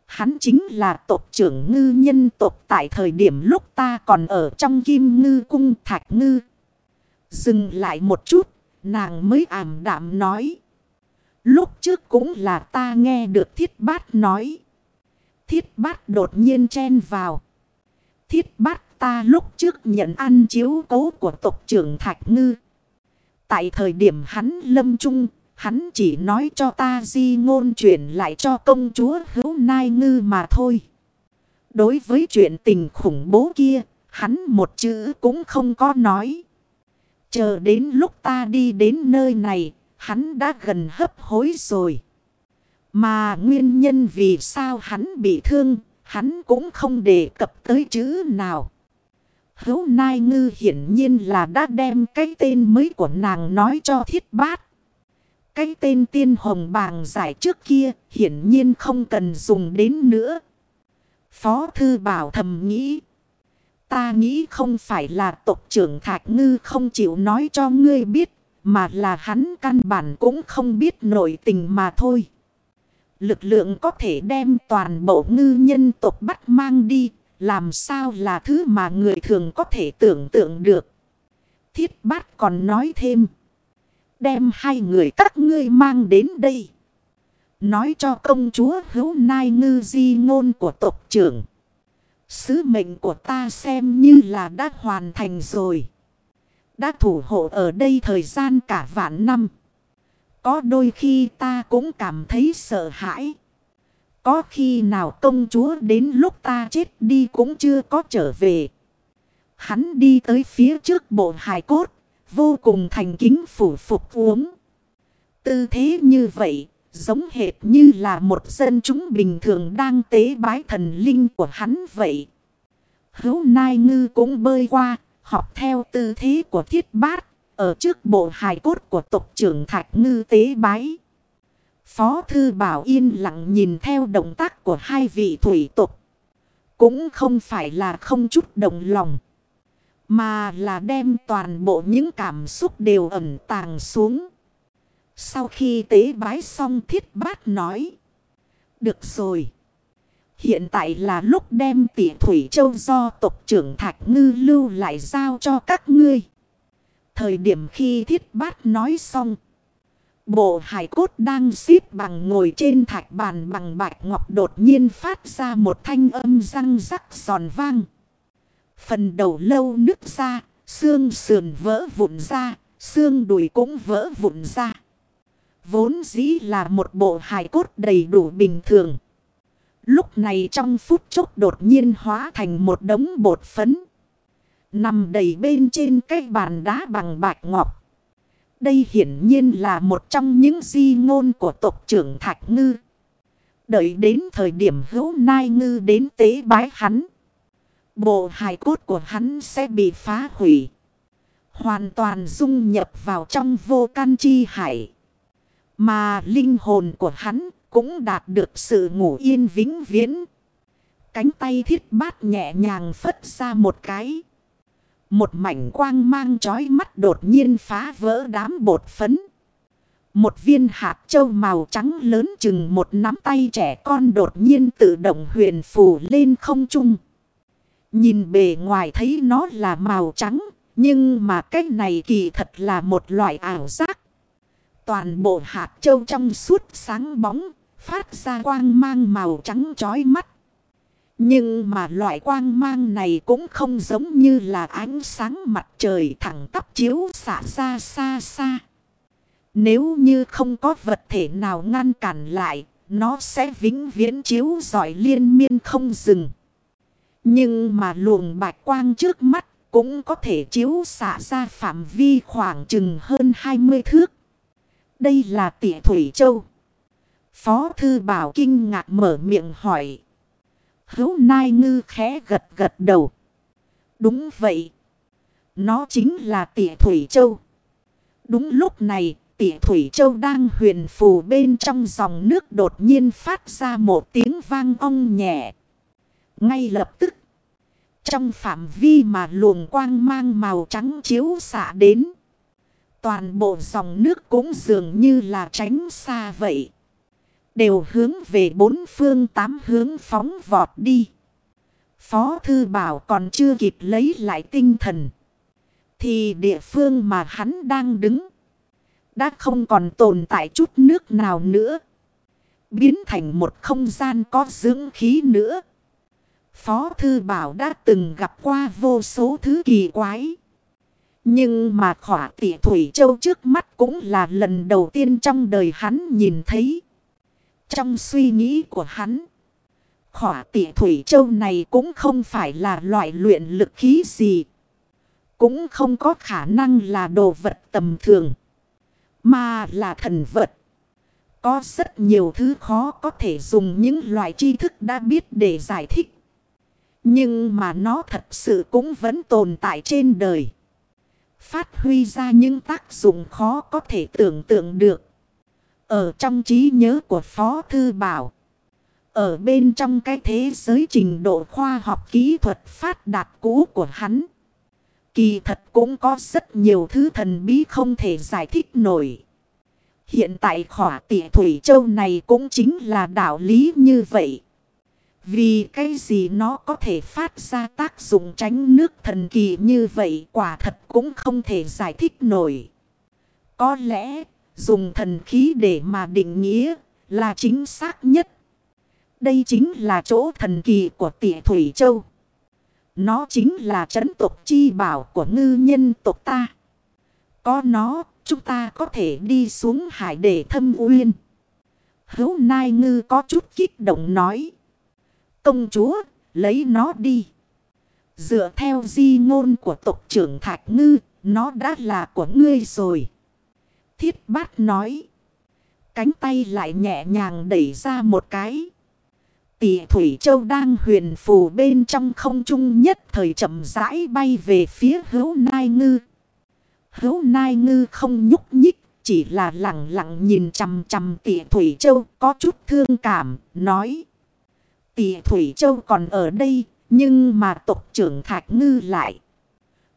Hắn chính là tộc trưởng ngư nhân tộc tại thời điểm lúc ta còn ở trong kim ngư cung thạch ngư. Dừng lại một chút, nàng mới ảm đạm nói. Lúc trước cũng là ta nghe được thiết bát nói. Thiết bát đột nhiên chen vào. Thiết bát ta lúc trước nhận ăn chiếu cố của tộc trưởng Thạch Ngư. Tại thời điểm hắn lâm trung, hắn chỉ nói cho ta di ngôn chuyển lại cho công chúa hữu nai ngư mà thôi. Đối với chuyện tình khủng bố kia, hắn một chữ cũng không có nói. Chờ đến lúc ta đi đến nơi này, hắn đã gần hấp hối rồi. Mà nguyên nhân vì sao hắn bị thương, hắn cũng không đề cập tới chữ nào. Hấu Nai Ngư hiển nhiên là đã đem cái tên mới của nàng nói cho thiết bát. Cái tên tiên hồng bàng giải trước kia hiển nhiên không cần dùng đến nữa. Phó thư bảo thầm nghĩ. Ta nghĩ không phải là tộc trưởng Thạch Ngư không chịu nói cho ngươi biết. Mà là hắn căn bản cũng không biết nội tình mà thôi. Lực lượng có thể đem toàn bộ ngư nhân tộc bắt mang đi. Làm sao là thứ mà người thường có thể tưởng tượng được. Thiết bát còn nói thêm. Đem hai người các ngươi mang đến đây. Nói cho công chúa hữu nai ngư di ngôn của tộc trưởng. Sứ mệnh của ta xem như là đã hoàn thành rồi. Đã thủ hộ ở đây thời gian cả vạn năm. Có đôi khi ta cũng cảm thấy sợ hãi. Có khi nào công chúa đến lúc ta chết đi cũng chưa có trở về. Hắn đi tới phía trước bộ hài cốt. Vô cùng thành kính phủ phục uống. Tư thế như vậy, giống hệt như là một dân chúng bình thường đang tế bái thần linh của hắn vậy. Hữu Nai Ngư cũng bơi qua, học theo tư thế của thiết bát, ở trước bộ hài cốt của tộc trưởng Thạch Ngư tế bái. Phó Thư Bảo yên lặng nhìn theo động tác của hai vị thủy tục. Cũng không phải là không chút động lòng. Mà là đem toàn bộ những cảm xúc đều ẩn tàng xuống. Sau khi tế bái xong thiết bát nói. Được rồi. Hiện tại là lúc đem tỷ Thủy Châu do tộc trưởng Thạch Ngư lưu lại giao cho các ngươi. Thời điểm khi thiết bát nói xong. Bộ hải cốt đang xếp bằng ngồi trên thạch bàn bằng bạch ngọc đột nhiên phát ra một thanh âm răng rắc giòn vang. Phần đầu lâu nứt ra, xương sườn vỡ vụn ra, xương đùi cũng vỡ vụn ra. Vốn dĩ là một bộ hài cốt đầy đủ bình thường. Lúc này trong phút chốc đột nhiên hóa thành một đống bột phấn. Nằm đầy bên trên cái bàn đá bằng bạch ngọc. Đây hiển nhiên là một trong những di ngôn của tộc trưởng Thạch Ngư. Đợi đến thời điểm hữu nai ngư đến tế bái hắn. Bộ hài cốt của hắn sẽ bị phá hủy. Hoàn toàn dung nhập vào trong vô can chi hải. Mà linh hồn của hắn cũng đạt được sự ngủ yên vĩnh viễn. Cánh tay thiết bát nhẹ nhàng phất ra một cái. Một mảnh quang mang chói mắt đột nhiên phá vỡ đám bột phấn. Một viên hạt châu màu trắng lớn chừng một nắm tay trẻ con đột nhiên tự động huyền phù lên không trung. Nhìn bề ngoài thấy nó là màu trắng, nhưng mà cái này kỳ thật là một loại ảo giác. Toàn bộ hạt châu trong suốt sáng bóng, phát ra quang mang màu trắng chói mắt. Nhưng mà loại quang mang này cũng không giống như là ánh sáng mặt trời thẳng tắp chiếu xả ra xa xa. Nếu như không có vật thể nào ngăn cản lại, nó sẽ vĩnh viễn chiếu giỏi liên miên không dừng. Nhưng mà luồng bạch quang trước mắt cũng có thể chiếu xả ra phạm vi khoảng chừng hơn 20 thước. Đây là tỉa Thủy Châu. Phó Thư Bảo kinh ngạc mở miệng hỏi. Hấu Nai Ngư khẽ gật gật đầu. Đúng vậy. Nó chính là tỉa Thủy Châu. Đúng lúc này, tỉa Thủy Châu đang huyền phù bên trong dòng nước đột nhiên phát ra một tiếng vang ong nhẹ. Ngay lập tức, trong phạm vi mà luồng quang mang màu trắng chiếu xạ đến. Toàn bộ dòng nước cũng dường như là tránh xa vậy. Đều hướng về bốn phương tám hướng phóng vọt đi. Phó Thư Bảo còn chưa kịp lấy lại tinh thần. Thì địa phương mà hắn đang đứng. Đã không còn tồn tại chút nước nào nữa. Biến thành một không gian có dưỡng khí nữa. Phó Thư Bảo đã từng gặp qua vô số thứ kỳ quái. Nhưng mà khỏa tỷ Thủy Châu trước mắt cũng là lần đầu tiên trong đời hắn nhìn thấy. Trong suy nghĩ của hắn, khỏa tỷ Thủy Châu này cũng không phải là loại luyện lực khí gì. Cũng không có khả năng là đồ vật tầm thường. Mà là thần vật. Có rất nhiều thứ khó có thể dùng những loại tri thức đã biết để giải thích. Nhưng mà nó thật sự cũng vẫn tồn tại trên đời. Phát huy ra những tác dụng khó có thể tưởng tượng được. Ở trong trí nhớ của Phó Thư Bảo. Ở bên trong cái thế giới trình độ khoa học kỹ thuật phát đạt cũ của hắn. Kỳ thật cũng có rất nhiều thứ thần bí không thể giải thích nổi. Hiện tại khỏa tỷ Thủy Châu này cũng chính là đạo lý như vậy. Vì cái gì nó có thể phát ra tác dụng tránh nước thần kỳ như vậy quả thật cũng không thể giải thích nổi. Có lẽ dùng thần khí để mà định nghĩa là chính xác nhất. Đây chính là chỗ thần kỳ của tỉa Thủy Châu. Nó chính là trấn tộc chi bảo của ngư nhân tộc ta. Có nó, chúng ta có thể đi xuống hải để thâm uyên. Hấu Nai Ngư có chút kích động nói. Công chúa, lấy nó đi. Dựa theo di ngôn của tộc trưởng Thạch Ngư, nó đã là của ngươi rồi. Thiết bát nói. Cánh tay lại nhẹ nhàng đẩy ra một cái. Tỷ Thủy Châu đang huyền phù bên trong không trung nhất thời chậm rãi bay về phía hữu Nai Ngư. Hữu Nai Ngư không nhúc nhích, chỉ là lặng lặng nhìn chằm chằm tỷ Thủy Châu có chút thương cảm, nói. Tỷ Thủy Châu còn ở đây, nhưng mà tộc trưởng Thạch Ngư lại.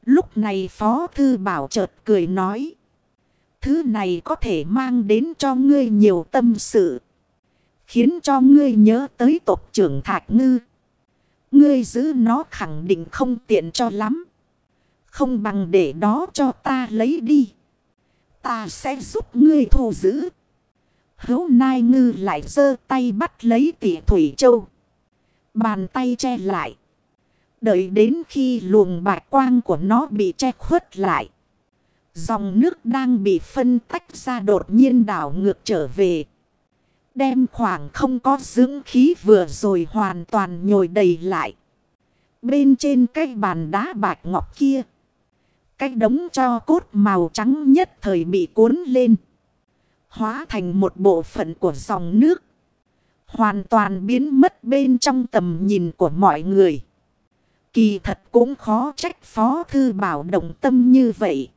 Lúc này Phó Thư Bảo chợt cười nói. Thứ này có thể mang đến cho ngươi nhiều tâm sự. Khiến cho ngươi nhớ tới tộc trưởng Thạch Ngư. Ngươi giữ nó khẳng định không tiện cho lắm. Không bằng để đó cho ta lấy đi. Ta sẽ giúp ngươi thu giữ. Hấu Nai Ngư lại giơ tay bắt lấy tỷ Thủy Châu. Bàn tay che lại. Đợi đến khi luồng bạch quang của nó bị che khuất lại. Dòng nước đang bị phân tách ra đột nhiên đảo ngược trở về. Đem khoảng không có dưỡng khí vừa rồi hoàn toàn nhồi đầy lại. Bên trên cái bàn đá bạch ngọc kia. Cái đống cho cốt màu trắng nhất thời bị cuốn lên. Hóa thành một bộ phận của dòng nước. Hoàn toàn biến mất bên trong tầm nhìn của mọi người. Kỳ thật cũng khó trách Phó Thư Bảo động tâm như vậy.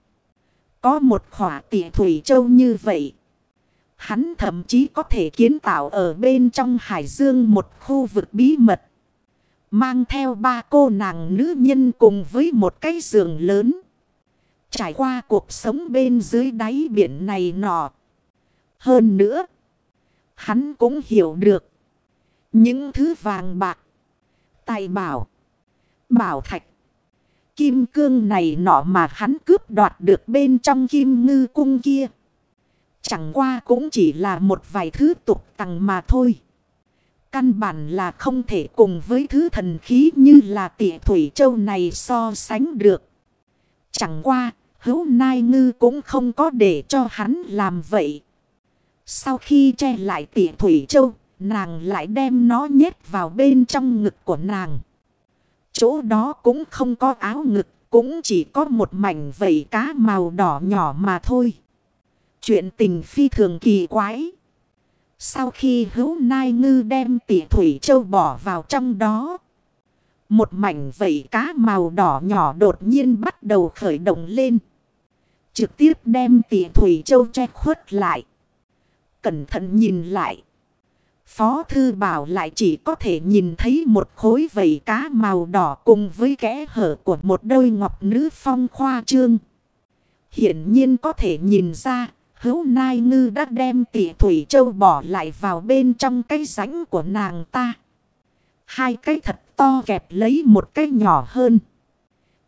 Có một khỏa tỷ Thủy Châu như vậy. Hắn thậm chí có thể kiến tạo ở bên trong hải dương một khu vực bí mật. Mang theo ba cô nàng nữ nhân cùng với một cái giường lớn. Trải qua cuộc sống bên dưới đáy biển này nọ. Hơn nữa. Hắn cũng hiểu được. Những thứ vàng bạc. Tài bảo. Bảo thạch. Kim cương này nọ mà hắn cướp đoạt được bên trong kim ngư cung kia. Chẳng qua cũng chỉ là một vài thứ tục tằng mà thôi. Căn bản là không thể cùng với thứ thần khí như là tỷ thủy châu này so sánh được. Chẳng qua, hữu nai ngư cũng không có để cho hắn làm vậy. Sau khi che lại tỉ thủy châu, nàng lại đem nó nhét vào bên trong ngực của nàng. Chỗ đó cũng không có áo ngực, cũng chỉ có một mảnh vẩy cá màu đỏ nhỏ mà thôi. Chuyện tình phi thường kỳ quái. Sau khi hữu nai ngư đem tỉ thủy châu bỏ vào trong đó. Một mảnh vẩy cá màu đỏ nhỏ đột nhiên bắt đầu khởi động lên. Trực tiếp đem tỉ thủy châu che khuất lại. Cẩn thận nhìn lại. Phó thư bảo lại chỉ có thể nhìn thấy một khối vẩy cá màu đỏ cùng với kẽ hở của một đôi ngọc nữ phong khoa trương. Hiển nhiên có thể nhìn ra, hữu nai ngư đã đem tỷ thủy châu bỏ lại vào bên trong cái rãnh của nàng ta. Hai cái thật to kẹp lấy một cái nhỏ hơn.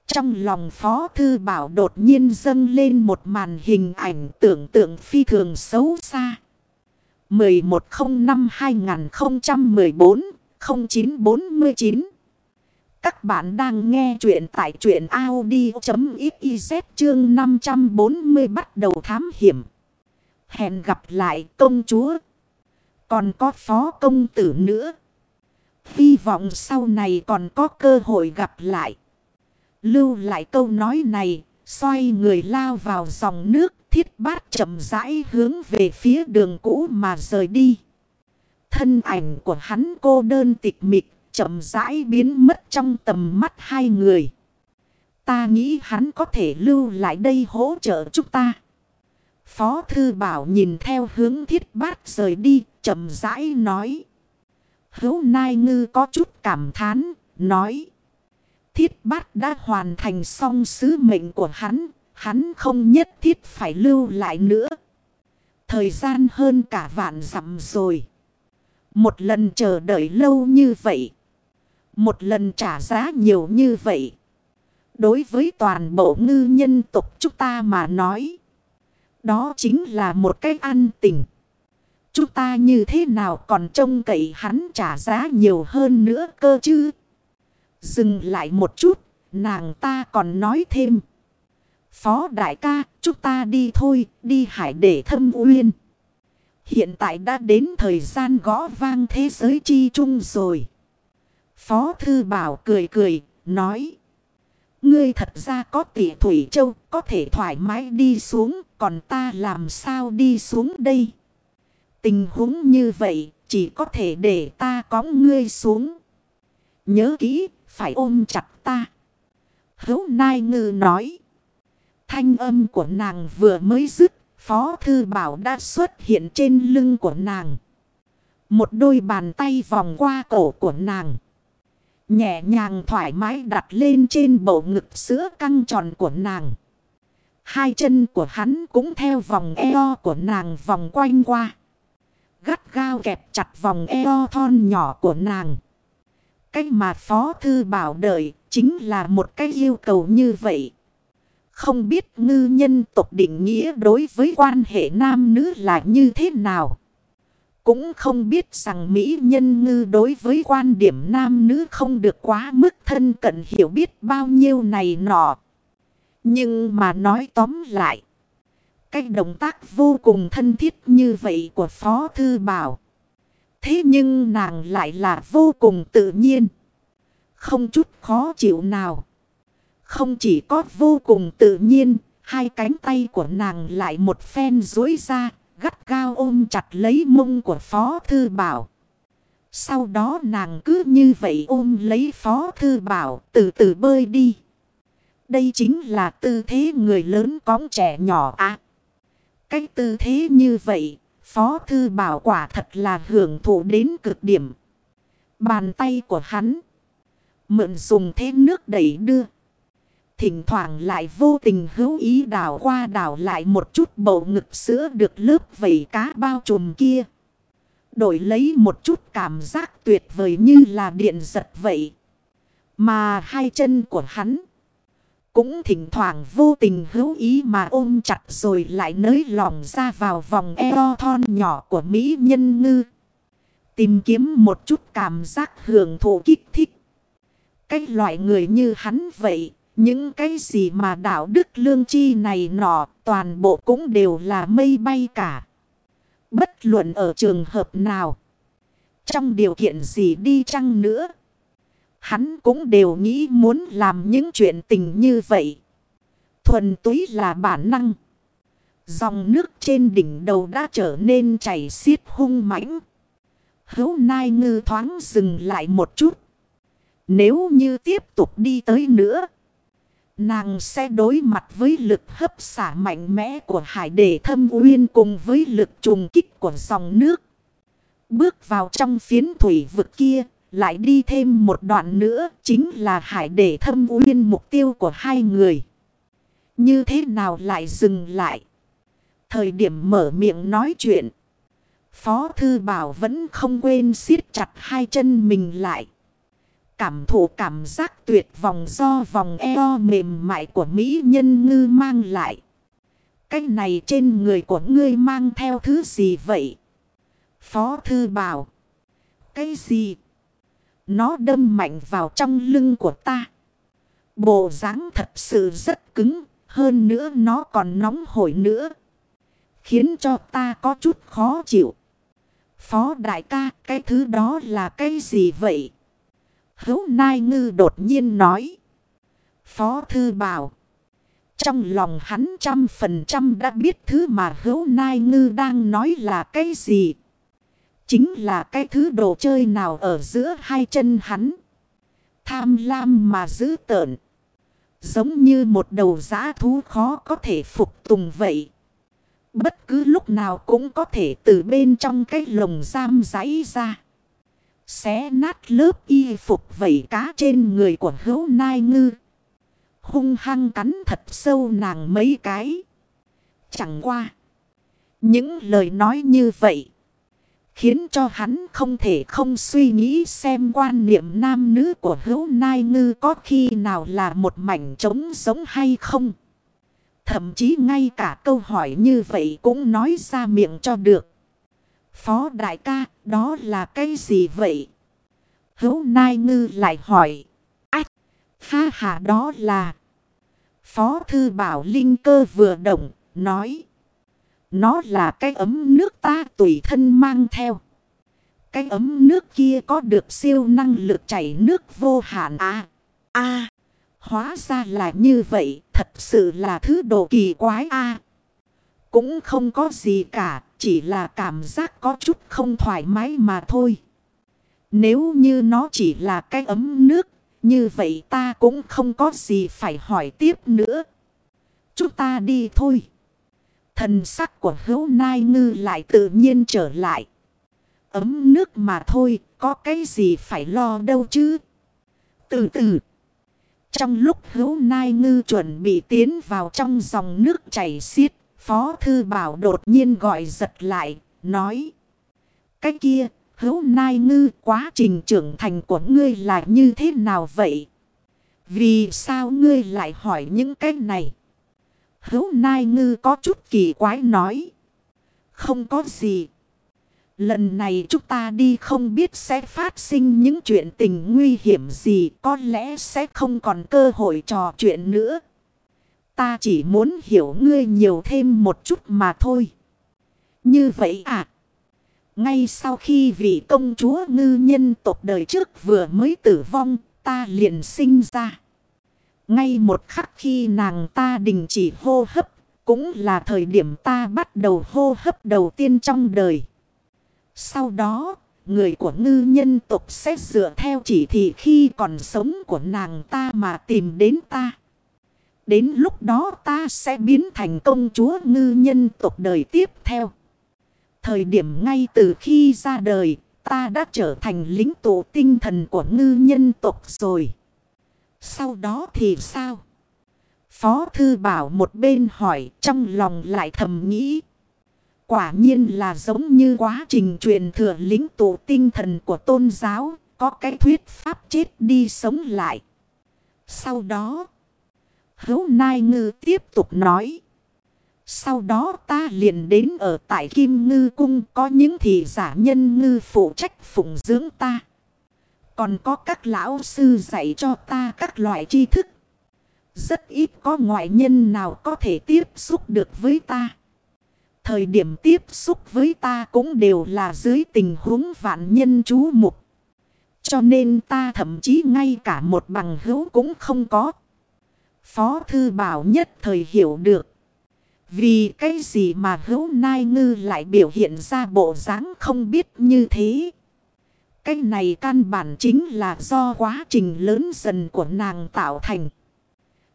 Trong lòng phó thư bảo đột nhiên dâng lên một màn hình ảnh tưởng tượng phi thường xấu xa. 1105-2014-0949 Các bạn đang nghe chuyện tại truyện Audi.xyz chương 540 bắt đầu thám hiểm. Hẹn gặp lại công chúa. Còn có phó công tử nữa. Hy vọng sau này còn có cơ hội gặp lại. Lưu lại câu nói này, xoay người lao vào dòng nước thiết bát chậm rãi hướng về phía đường cũ mà rời đi. Thân ảnh của hắn cô đơn tịch mịch, chậm rãi biến mất trong tầm mắt hai người. Ta nghĩ hắn có thể lưu lại đây hỗ trợ chúng ta. Phó Thư Bảo nhìn theo hướng thiết bát rời đi, chậm rãi nói. Hữu Nai Ngư có chút cảm thán, nói. Thiết bát đã hoàn thành xong sứ mệnh của hắn, hắn không nhất thiết phải lưu lại nữa. Thời gian hơn cả vạn dặm rồi. Một lần chờ đợi lâu như vậy. Một lần trả giá nhiều như vậy. Đối với toàn bộ ngư nhân tục chúng ta mà nói. Đó chính là một cái ăn tình. Chúng ta như thế nào còn trông cậy hắn trả giá nhiều hơn nữa cơ chứ? Dừng lại một chút, nàng ta còn nói thêm. Phó đại ca, chúng ta đi thôi, đi hải để thâm uyên. Hiện tại đã đến thời gian gõ vang thế giới chi chung rồi. Phó thư bảo cười cười, nói. Ngươi thật ra có tỷ Thủy Châu, có thể thoải mái đi xuống, còn ta làm sao đi xuống đây? Tình huống như vậy, chỉ có thể để ta có ngươi xuống. Nhớ kỹ, phải ôm chặt ta. Hấu Nai Ngư nói. Thanh âm của nàng vừa mới dứt, Phó Thư Bảo đã xuất hiện trên lưng của nàng. Một đôi bàn tay vòng qua cổ của nàng. Nhẹ nhàng thoải mái đặt lên trên bầu ngực sữa căng tròn của nàng. Hai chân của hắn cũng theo vòng eo của nàng vòng quanh qua. Gắt gao kẹp chặt vòng eo thon nhỏ của nàng. Cách mà Phó Thư Bảo đợi chính là một cái yêu cầu như vậy. Không biết ngư nhân tộc định nghĩa đối với quan hệ nam nữ là như thế nào. Cũng không biết rằng Mỹ nhân ngư đối với quan điểm nam nữ không được quá mức thân cận hiểu biết bao nhiêu này nọ. Nhưng mà nói tóm lại. Cái động tác vô cùng thân thiết như vậy của Phó Thư Bảo. Thế nhưng nàng lại là vô cùng tự nhiên. Không chút khó chịu nào. Không chỉ có vô cùng tự nhiên, hai cánh tay của nàng lại một phen dối ra, gắt gao ôm chặt lấy mông của Phó Thư Bảo. Sau đó nàng cứ như vậy ôm lấy Phó Thư Bảo từ từ bơi đi. Đây chính là tư thế người lớn cóng trẻ nhỏ à. Cái tư thế như vậy, Phó Thư Bảo quả thật là hưởng thụ đến cực điểm. Bàn tay của hắn, mượn dùng thế nước đẩy đưa. Thỉnh thoảng lại vô tình hữu ý đảo qua đảo lại một chút bầu ngực sữa được lớp vẩy cá bao trùm kia. Đổi lấy một chút cảm giác tuyệt vời như là điện giật vậy. Mà hai chân của hắn cũng thỉnh thoảng vô tình hữu ý mà ôm chặt rồi lại nới lỏng ra vào vòng eo thon nhỏ của Mỹ nhân ngư. Tìm kiếm một chút cảm giác hưởng thụ kích thích. Cái loại người như hắn vậy những cái gì mà đạo đức lương chi này nọ, toàn bộ cũng đều là mây bay cả. Bất luận ở trường hợp nào. Trong điều kiện gì đi chăng nữa. Hắn cũng đều nghĩ muốn làm những chuyện tình như vậy. Thuần túy là bản năng. Dòng nước trên đỉnh đầu đã trở nên chảy xiết hung mãnh. Hấu nai ngư thoáng dừng lại một chút. Nếu như tiếp tục đi tới nữa. Nàng sẽ đối mặt với lực hấp xả mạnh mẽ của hải đề thâm uyên cùng với lực trùng kích của dòng nước. Bước vào trong phiến thủy vực kia, lại đi thêm một đoạn nữa chính là hải đề thâm uyên mục tiêu của hai người. Như thế nào lại dừng lại? Thời điểm mở miệng nói chuyện, Phó Thư Bảo vẫn không quên siết chặt hai chân mình lại. Cảm thụ cảm giác tuyệt vọng do vòng eo mềm mại của Mỹ nhân ngư mang lại. Cái này trên người của ngươi mang theo thứ gì vậy? Phó thư bảo. Cái gì? Nó đâm mạnh vào trong lưng của ta. Bộ dáng thật sự rất cứng. Hơn nữa nó còn nóng hổi nữa. Khiến cho ta có chút khó chịu. Phó đại ca, cái thứ đó là cái gì vậy? Hấu Nai Ngư đột nhiên nói. Phó Thư bảo. Trong lòng hắn trăm phần trăm đã biết thứ mà hấu Nai Ngư đang nói là cái gì. Chính là cái thứ đồ chơi nào ở giữa hai chân hắn. Tham lam mà giữ tợn. Giống như một đầu giã thú khó có thể phục tùng vậy. Bất cứ lúc nào cũng có thể từ bên trong cái lồng giam giấy ra. Xé nát lớp y phục vẩy cá trên người của hữu nai ngư. Hung hăng cắn thật sâu nàng mấy cái. Chẳng qua. Những lời nói như vậy. Khiến cho hắn không thể không suy nghĩ xem quan niệm nam nữ của hữu nai ngư có khi nào là một mảnh trống giống hay không. Thậm chí ngay cả câu hỏi như vậy cũng nói ra miệng cho được. Phó đại ca, đó là cái gì vậy? Hấu Nai Ngư lại hỏi. Ách, ha ha đó là... Phó Thư Bảo Linh Cơ vừa động, nói. Nó là cái ấm nước ta tùy thân mang theo. Cái ấm nước kia có được siêu năng lực chảy nước vô hạn à. À, hóa ra là như vậy, thật sự là thứ đồ kỳ quái à. Cũng không có gì cả, chỉ là cảm giác có chút không thoải mái mà thôi. Nếu như nó chỉ là cái ấm nước, như vậy ta cũng không có gì phải hỏi tiếp nữa. Chúng ta đi thôi. Thần sắc của hữu nai ngư lại tự nhiên trở lại. Ấm nước mà thôi, có cái gì phải lo đâu chứ. Từ từ. Trong lúc hữu nai ngư chuẩn bị tiến vào trong dòng nước chảy xiết, Phó Thư Bảo đột nhiên gọi giật lại, nói. Cái kia, hữu nai ngư quá trình trưởng thành của ngươi là như thế nào vậy? Vì sao ngươi lại hỏi những cái này? Hữu nai ngư có chút kỳ quái nói. Không có gì. Lần này chúng ta đi không biết sẽ phát sinh những chuyện tình nguy hiểm gì. Có lẽ sẽ không còn cơ hội trò chuyện nữa. Ta chỉ muốn hiểu ngươi nhiều thêm một chút mà thôi. Như vậy à? Ngay sau khi vị công chúa ngư nhân tộc đời trước vừa mới tử vong, ta liền sinh ra. Ngay một khắc khi nàng ta đình chỉ hô hấp, cũng là thời điểm ta bắt đầu hô hấp đầu tiên trong đời. Sau đó, người của ngư nhân tộc sẽ dựa theo chỉ thị khi còn sống của nàng ta mà tìm đến ta. Đến lúc đó ta sẽ biến thành công chúa ngư nhân tộc đời tiếp theo. Thời điểm ngay từ khi ra đời, ta đã trở thành lính tổ tinh thần của ngư nhân tộc rồi. Sau đó thì sao? Phó thư bảo một bên hỏi trong lòng lại thầm nghĩ. Quả nhiên là giống như quá trình truyền thừa lính tổ tinh thần của tôn giáo. Có cái thuyết pháp chết đi sống lại. Sau đó, hữu nai ngư tiếp tục nói. Sau đó ta liền đến ở tại Kim Ngư Cung, có những thị giả nhân ngư phụ trách phụng dưỡng ta. Còn có các lão sư dạy cho ta các loại tri thức. Rất ít có ngoại nhân nào có thể tiếp xúc được với ta. Thời điểm tiếp xúc với ta cũng đều là dưới tình huống vạn nhân chú mục. Cho nên ta thậm chí ngay cả một bằng hữu cũng không có. Phó thư bảo nhất thời hiểu được. Vì cái gì mà hữu nai ngư lại biểu hiện ra bộ dáng không biết như thế. Cái này căn bản chính là do quá trình lớn dần của nàng tạo thành.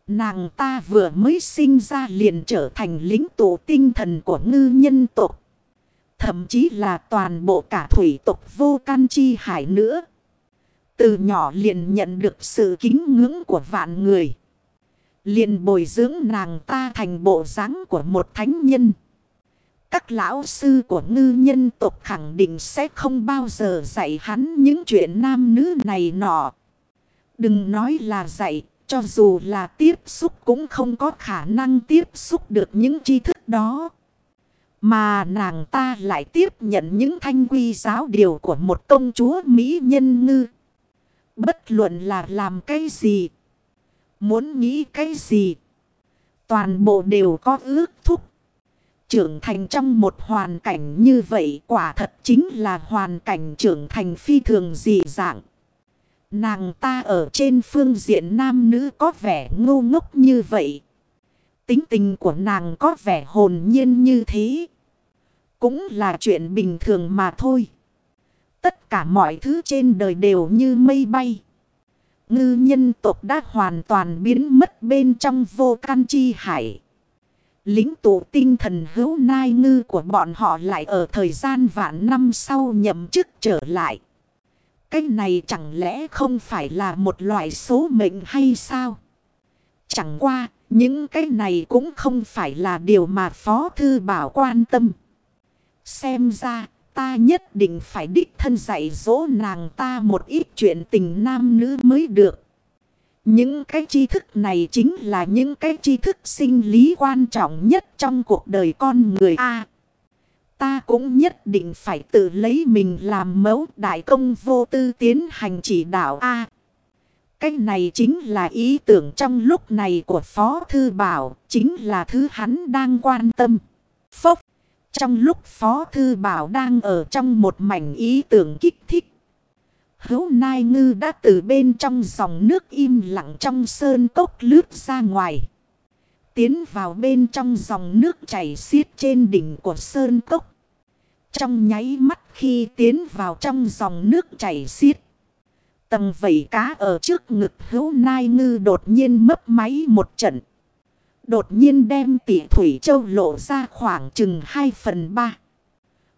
Nàng ta vừa mới sinh ra liền trở thành lính tổ tinh thần của ngư nhân tộc. Thậm chí là toàn bộ cả thủy tộc vô can chi hải nữa. Từ nhỏ liền nhận được sự kính ngưỡng của vạn người. Liền bồi dưỡng nàng ta thành bộ dáng của một thánh nhân. Các lão sư của ngư nhân tộc khẳng định sẽ không bao giờ dạy hắn những chuyện nam nữ này nọ. Đừng nói là dạy, cho dù là tiếp xúc cũng không có khả năng tiếp xúc được những tri thức đó. Mà nàng ta lại tiếp nhận những thanh quy giáo điều của một công chúa Mỹ nhân ngư. Bất luận là làm cái gì. Muốn nghĩ cái gì. Toàn bộ đều có ước thúc. Trưởng thành trong một hoàn cảnh như vậy quả thật chính là hoàn cảnh trưởng thành phi thường dị dạng. Nàng ta ở trên phương diện nam nữ có vẻ ngu ngốc như vậy. Tính tình của nàng có vẻ hồn nhiên như thế. Cũng là chuyện bình thường mà thôi. Tất cả mọi thứ trên đời đều như mây bay. Ngư nhân tộc đã hoàn toàn biến mất bên trong vô can chi hải. Lính tụ tinh thần hữu nai ngư của bọn họ lại ở thời gian vạn năm sau nhậm chức trở lại. Cái này chẳng lẽ không phải là một loại số mệnh hay sao? Chẳng qua, những cái này cũng không phải là điều mà Phó Thư Bảo quan tâm. Xem ra, ta nhất định phải đích thân dạy dỗ nàng ta một ít chuyện tình nam nữ mới được. Những cái tri thức này chính là những cái tri thức sinh lý quan trọng nhất trong cuộc đời con người A. ta cũng nhất định phải tự lấy mình làm mẫu đại công vô tư tiến hành chỉ đạo A. cái này chính là ý tưởng trong lúc này của Phó Thư Bảo, chính là thứ hắn đang quan tâm. Phốc, trong lúc Phó Thư Bảo đang ở trong một mảnh ý tưởng kích thích. Hấu Nai Ngư đã từ bên trong dòng nước im lặng trong sơn cốc lướt ra ngoài. Tiến vào bên trong dòng nước chảy xiết trên đỉnh của sơn cốc. Trong nháy mắt khi tiến vào trong dòng nước chảy xiết. Tầng vẩy cá ở trước ngực hữu nai ngư đột nhiên mấp máy một trận. Đột nhiên đem tỉ Thủy Châu lộ ra khoảng chừng 2 phần 3.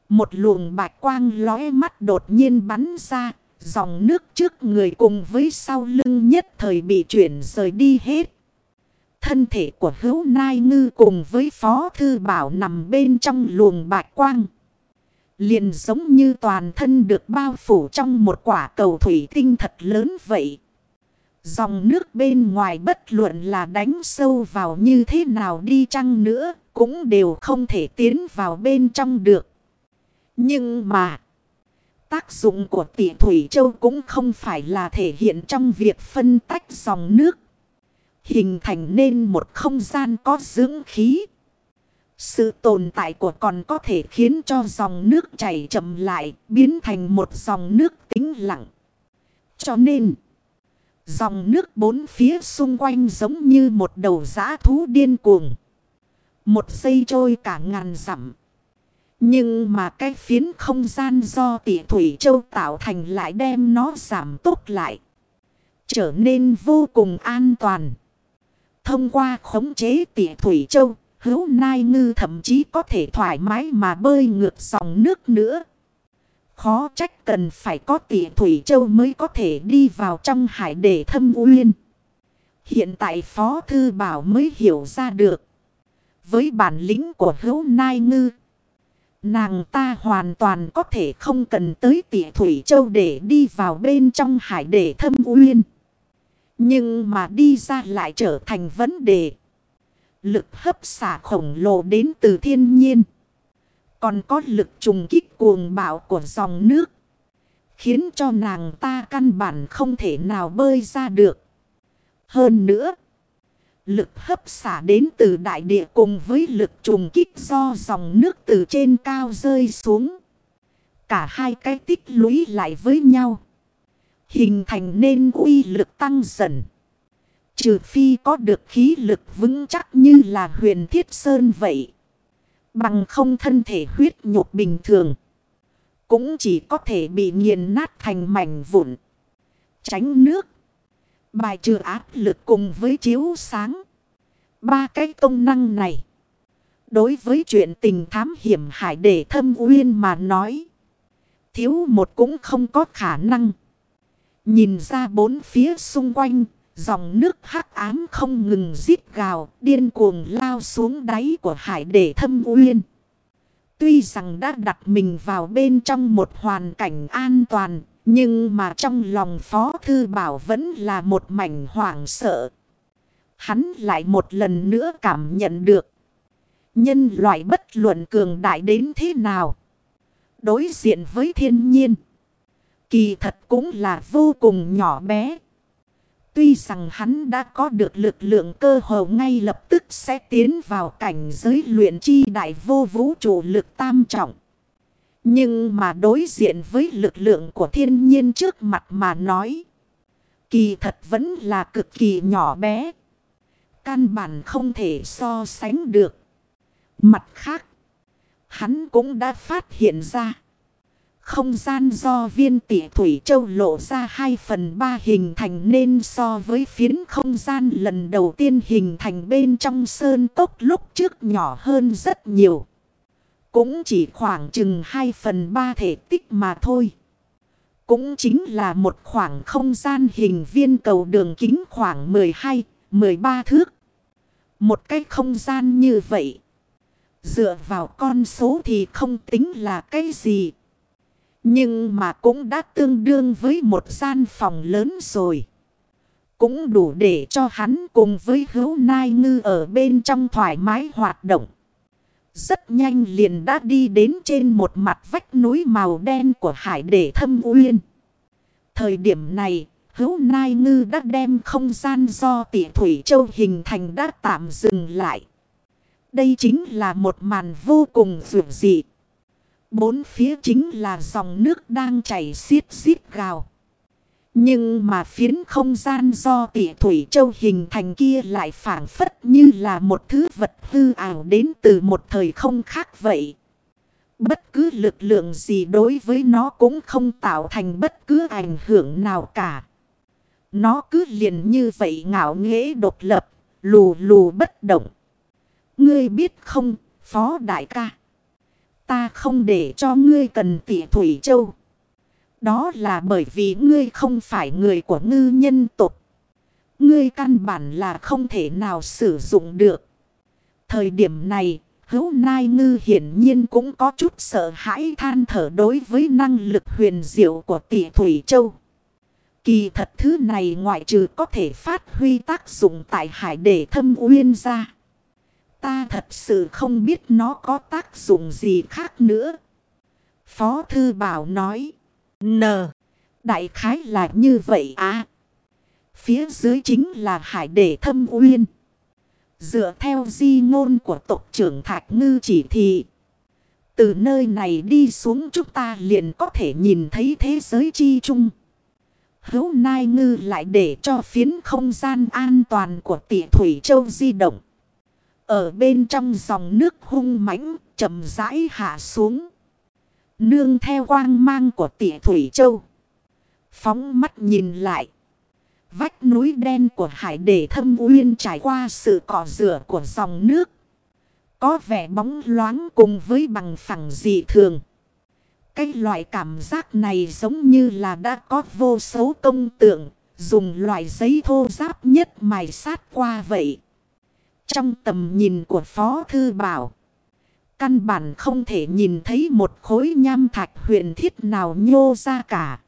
Một luồng bạch quang lóe mắt đột nhiên bắn ra. Dòng nước trước người cùng với sau lưng nhất thời bị chuyển rời đi hết. Thân thể của hữu nai ngư cùng với phó thư bảo nằm bên trong luồng bạch quang. Liền giống như toàn thân được bao phủ trong một quả cầu thủy tinh thật lớn vậy. Dòng nước bên ngoài bất luận là đánh sâu vào như thế nào đi chăng nữa, cũng đều không thể tiến vào bên trong được. Nhưng mà, tác dụng của tỷ Thủy Châu cũng không phải là thể hiện trong việc phân tách dòng nước. Hình thành nên một không gian có dưỡng khí. Sự tồn tại của còn có thể khiến cho dòng nước chảy chậm lại, biến thành một dòng nước tĩnh lặng. Cho nên... Dòng nước bốn phía xung quanh giống như một đầu giã thú điên cuồng. Một giây trôi cả ngàn dặm. Nhưng mà cái phiến không gian do tỷ Thủy Châu tạo thành lại đem nó giảm tốt lại. Trở nên vô cùng an toàn. Thông qua khống chế tỷ Thủy Châu, hữu nai ngư thậm chí có thể thoải mái mà bơi ngược dòng nước nữa. Khó trách cần phải có tỷ Thủy Châu mới có thể đi vào trong hải để thâm uyên. Hiện tại Phó Thư Bảo mới hiểu ra được. Với bản lĩnh của hữu nai ngư. Nàng ta hoàn toàn có thể không cần tới tỷ Thủy Châu để đi vào bên trong hải để thâm uyên. Nhưng mà đi ra lại trở thành vấn đề. Lực hấp xả khổng lồ đến từ thiên nhiên. Còn có lực trùng kích cuồng bạo của dòng nước. Khiến cho nàng ta căn bản không thể nào bơi ra được. Hơn nữa. Lực hấp xả đến từ đại địa cùng với lực trùng kích do dòng nước từ trên cao rơi xuống. Cả hai cái tích lũy lại với nhau. Hình thành nên uy lực tăng dần. Trừ phi có được khí lực vững chắc như là huyền thiết sơn vậy. Bằng không thân thể huyết nhục bình thường. Cũng chỉ có thể bị nghiền nát thành mảnh vụn. Tránh nước. Bài trừ áp lực cùng với chiếu sáng. Ba cái công năng này. Đối với chuyện tình thám hiểm hải để thâm uyên mà nói. Thiếu một cũng không có khả năng. Nhìn ra bốn phía xung quanh. Dòng nước hắc ám không ngừng rít gào, điên cuồng lao xuống đáy của hải để thâm uyên. Tuy rằng đã đặt mình vào bên trong một hoàn cảnh an toàn, nhưng mà trong lòng Phó Thư Bảo vẫn là một mảnh hoảng sợ. Hắn lại một lần nữa cảm nhận được. Nhân loại bất luận cường đại đến thế nào. Đối diện với thiên nhiên. Kỳ thật cũng là vô cùng nhỏ bé. Tuy rằng hắn đã có được lực lượng cơ hồ ngay lập tức sẽ tiến vào cảnh giới luyện chi đại vô vũ trụ lực tam trọng. Nhưng mà đối diện với lực lượng của thiên nhiên trước mặt mà nói. Kỳ thật vẫn là cực kỳ nhỏ bé. Căn bản không thể so sánh được. Mặt khác, hắn cũng đã phát hiện ra. Không gian do viên tỷ Thủy Châu lộ ra 2 phần 3 hình thành nên so với phiến không gian lần đầu tiên hình thành bên trong sơn tốc lúc trước nhỏ hơn rất nhiều. Cũng chỉ khoảng chừng 2 phần 3 thể tích mà thôi. Cũng chính là một khoảng không gian hình viên cầu đường kính khoảng 12, 13 thước. Một cái không gian như vậy. Dựa vào con số thì không tính là cái gì. Nhưng mà cũng đã tương đương với một gian phòng lớn rồi. Cũng đủ để cho hắn cùng với hữu nai ngư ở bên trong thoải mái hoạt động. Rất nhanh liền đã đi đến trên một mặt vách núi màu đen của hải để thâm uyên. Thời điểm này, hữu nai ngư đã đem không gian do tỷ Thủy Châu hình thành đã tạm dừng lại. Đây chính là một màn vô cùng vượt dị. Bốn phía chính là dòng nước đang chảy xiết xiết gào. Nhưng mà phiến không gian do tỷ Thủy Châu hình thành kia lại phản phất như là một thứ vật hư ảo đến từ một thời không khác vậy. Bất cứ lực lượng gì đối với nó cũng không tạo thành bất cứ ảnh hưởng nào cả. Nó cứ liền như vậy ngạo nghễ độc lập, lù lù bất động. Ngươi biết không, Phó Đại ca. Ta không để cho ngươi cần tỷ Thủy Châu. Đó là bởi vì ngươi không phải người của ngư nhân tục. Ngươi căn bản là không thể nào sử dụng được. Thời điểm này, hữu nai ngư hiển nhiên cũng có chút sợ hãi than thở đối với năng lực huyền diệu của tỷ Thủy Châu. Kỳ thật thứ này ngoại trừ có thể phát huy tác dụng tại hải để thâm uyên ra. Ta thật sự không biết nó có tác dụng gì khác nữa. Phó Thư Bảo nói. N. Đại khái là như vậy à. Phía dưới chính là hải để thâm uyên. Dựa theo di ngôn của tộc trưởng Thạch Ngư chỉ thị. Từ nơi này đi xuống chúng ta liền có thể nhìn thấy thế giới chi chung. Hấu Nai Ngư lại để cho phiến không gian an toàn của tỷ Thủy Châu di động. Ở bên trong dòng nước hung mãnh, chậm rãi hạ xuống. Nương theo quang mang của tỷ Thủy Châu. Phóng mắt nhìn lại. Vách núi đen của hải để thâm uyên trải qua sự cỏ rửa của dòng nước. Có vẻ bóng loáng cùng với bằng phẳng dị thường. Cái loại cảm giác này giống như là đã có vô số công tượng. Dùng loại giấy thô giáp nhất mài sát qua vậy. Trong tầm nhìn của Phó Thư Bảo. Căn bản không thể nhìn thấy một khối nham thạch huyền thiết nào nhô ra cả.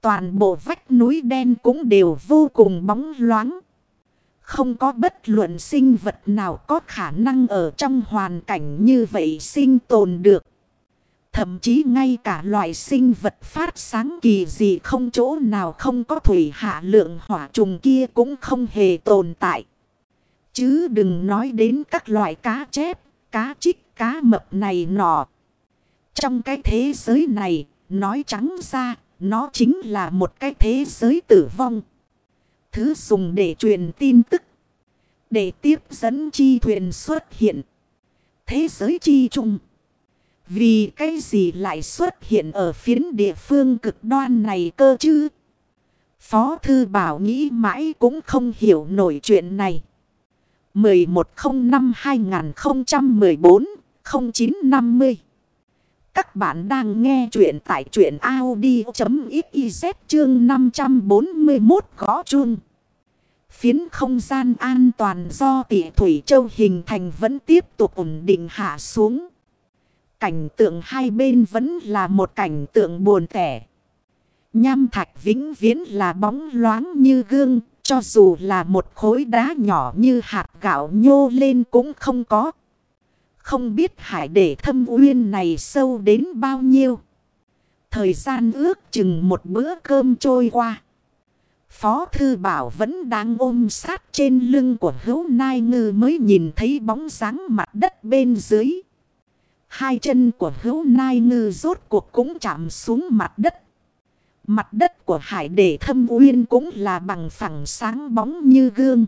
Toàn bộ vách núi đen cũng đều vô cùng bóng loáng. Không có bất luận sinh vật nào có khả năng ở trong hoàn cảnh như vậy sinh tồn được. Thậm chí ngay cả loại sinh vật phát sáng kỳ gì không chỗ nào không có thủy hạ lượng hỏa trùng kia cũng không hề tồn tại. Chứ đừng nói đến các loại cá chép, cá trích, cá mập này nọ. Trong cái thế giới này, nói trắng ra, nó chính là một cái thế giới tử vong. Thứ dùng để truyền tin tức. Để tiếp dẫn chi thuyền xuất hiện. Thế giới chi chung. Vì cái gì lại xuất hiện ở phiến địa phương cực đoan này cơ chứ? Phó Thư Bảo nghĩ mãi cũng không hiểu nổi chuyện này. 1105-2014-0950 Các bạn đang nghe chuyện tại chuyện Audi.xyz chương 541 gõ chuông. Phiến không gian an toàn do tỷ Thủy Châu hình thành vẫn tiếp tục ổn định hạ xuống. Cảnh tượng hai bên vẫn là một cảnh tượng buồn tẻ. Nham thạch vĩnh viễn là bóng loáng như gương, cho dù là một khối đá nhỏ như hạt gạo nhô lên cũng không có. Không biết hải để thâm uyên này sâu đến bao nhiêu. Thời gian ước chừng một bữa cơm trôi qua. Phó Thư Bảo vẫn đang ôm sát trên lưng của hữu nai ngư mới nhìn thấy bóng dáng mặt đất bên dưới. Hai chân của hữu nai ngư rốt cuộc cũng chạm xuống mặt đất. Mặt đất của hải để thâm uyên cũng là bằng phẳng sáng bóng như gương.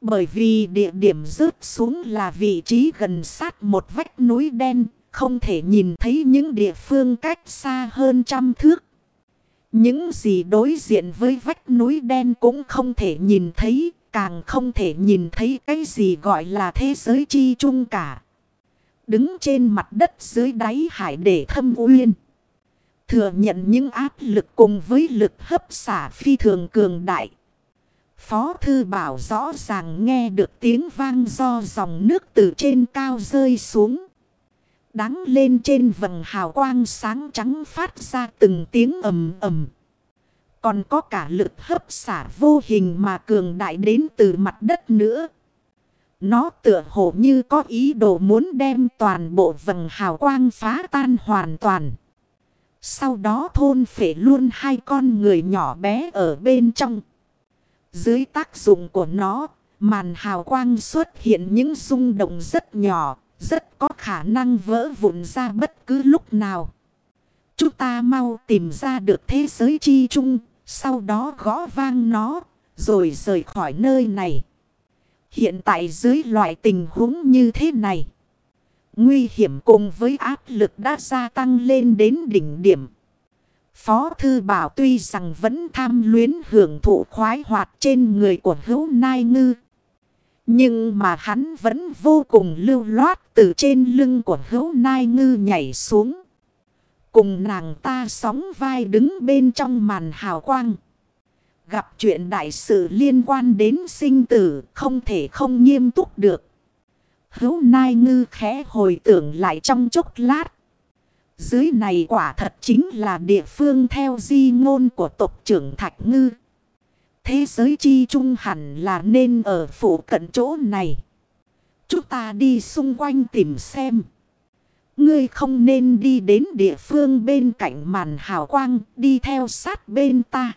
Bởi vì địa điểm rớt xuống là vị trí gần sát một vách núi đen, không thể nhìn thấy những địa phương cách xa hơn trăm thước. Những gì đối diện với vách núi đen cũng không thể nhìn thấy, càng không thể nhìn thấy cái gì gọi là thế giới chi chung cả. Đứng trên mặt đất dưới đáy hải để thâm uyên. Thừa nhận những áp lực cùng với lực hấp xả phi thường cường đại. Phó Thư Bảo rõ ràng nghe được tiếng vang do dòng nước từ trên cao rơi xuống. đắng lên trên vầng hào quang sáng trắng phát ra từng tiếng ầm ầm. Còn có cả lực hấp xả vô hình mà cường đại đến từ mặt đất nữa. Nó tựa hồ như có ý đồ muốn đem toàn bộ vầng hào quang phá tan hoàn toàn. Sau đó thôn phể luôn hai con người nhỏ bé ở bên trong. Dưới tác dụng của nó, màn hào quang xuất hiện những rung động rất nhỏ, rất có khả năng vỡ vụn ra bất cứ lúc nào. Chúng ta mau tìm ra được thế giới chi chung, sau đó gõ vang nó, rồi rời khỏi nơi này. Hiện tại dưới loại tình huống như thế này. Nguy hiểm cùng với áp lực đã gia tăng lên đến đỉnh điểm. Phó Thư Bảo tuy rằng vẫn tham luyến hưởng thụ khoái hoạt trên người của hữu nai ngư. Nhưng mà hắn vẫn vô cùng lưu loát từ trên lưng của hữu nai ngư nhảy xuống. Cùng nàng ta sóng vai đứng bên trong màn hào quang. Gặp chuyện đại sự liên quan đến sinh tử không thể không nghiêm túc được. Hữu nai ngư khẽ hồi tưởng lại trong chốc lát. Dưới này quả thật chính là địa phương theo di ngôn của tộc trưởng Thạch Ngư. Thế giới chi trung hẳn là nên ở phủ cận chỗ này. Chúng ta đi xung quanh tìm xem. Ngươi không nên đi đến địa phương bên cạnh màn hào quang đi theo sát bên ta.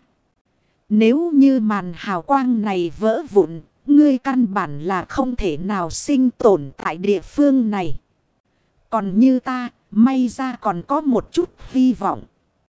Nếu như màn hào quang này vỡ vụn, ngươi căn bản là không thể nào sinh tồn tại địa phương này. Còn như ta, may ra còn có một chút hy vọng.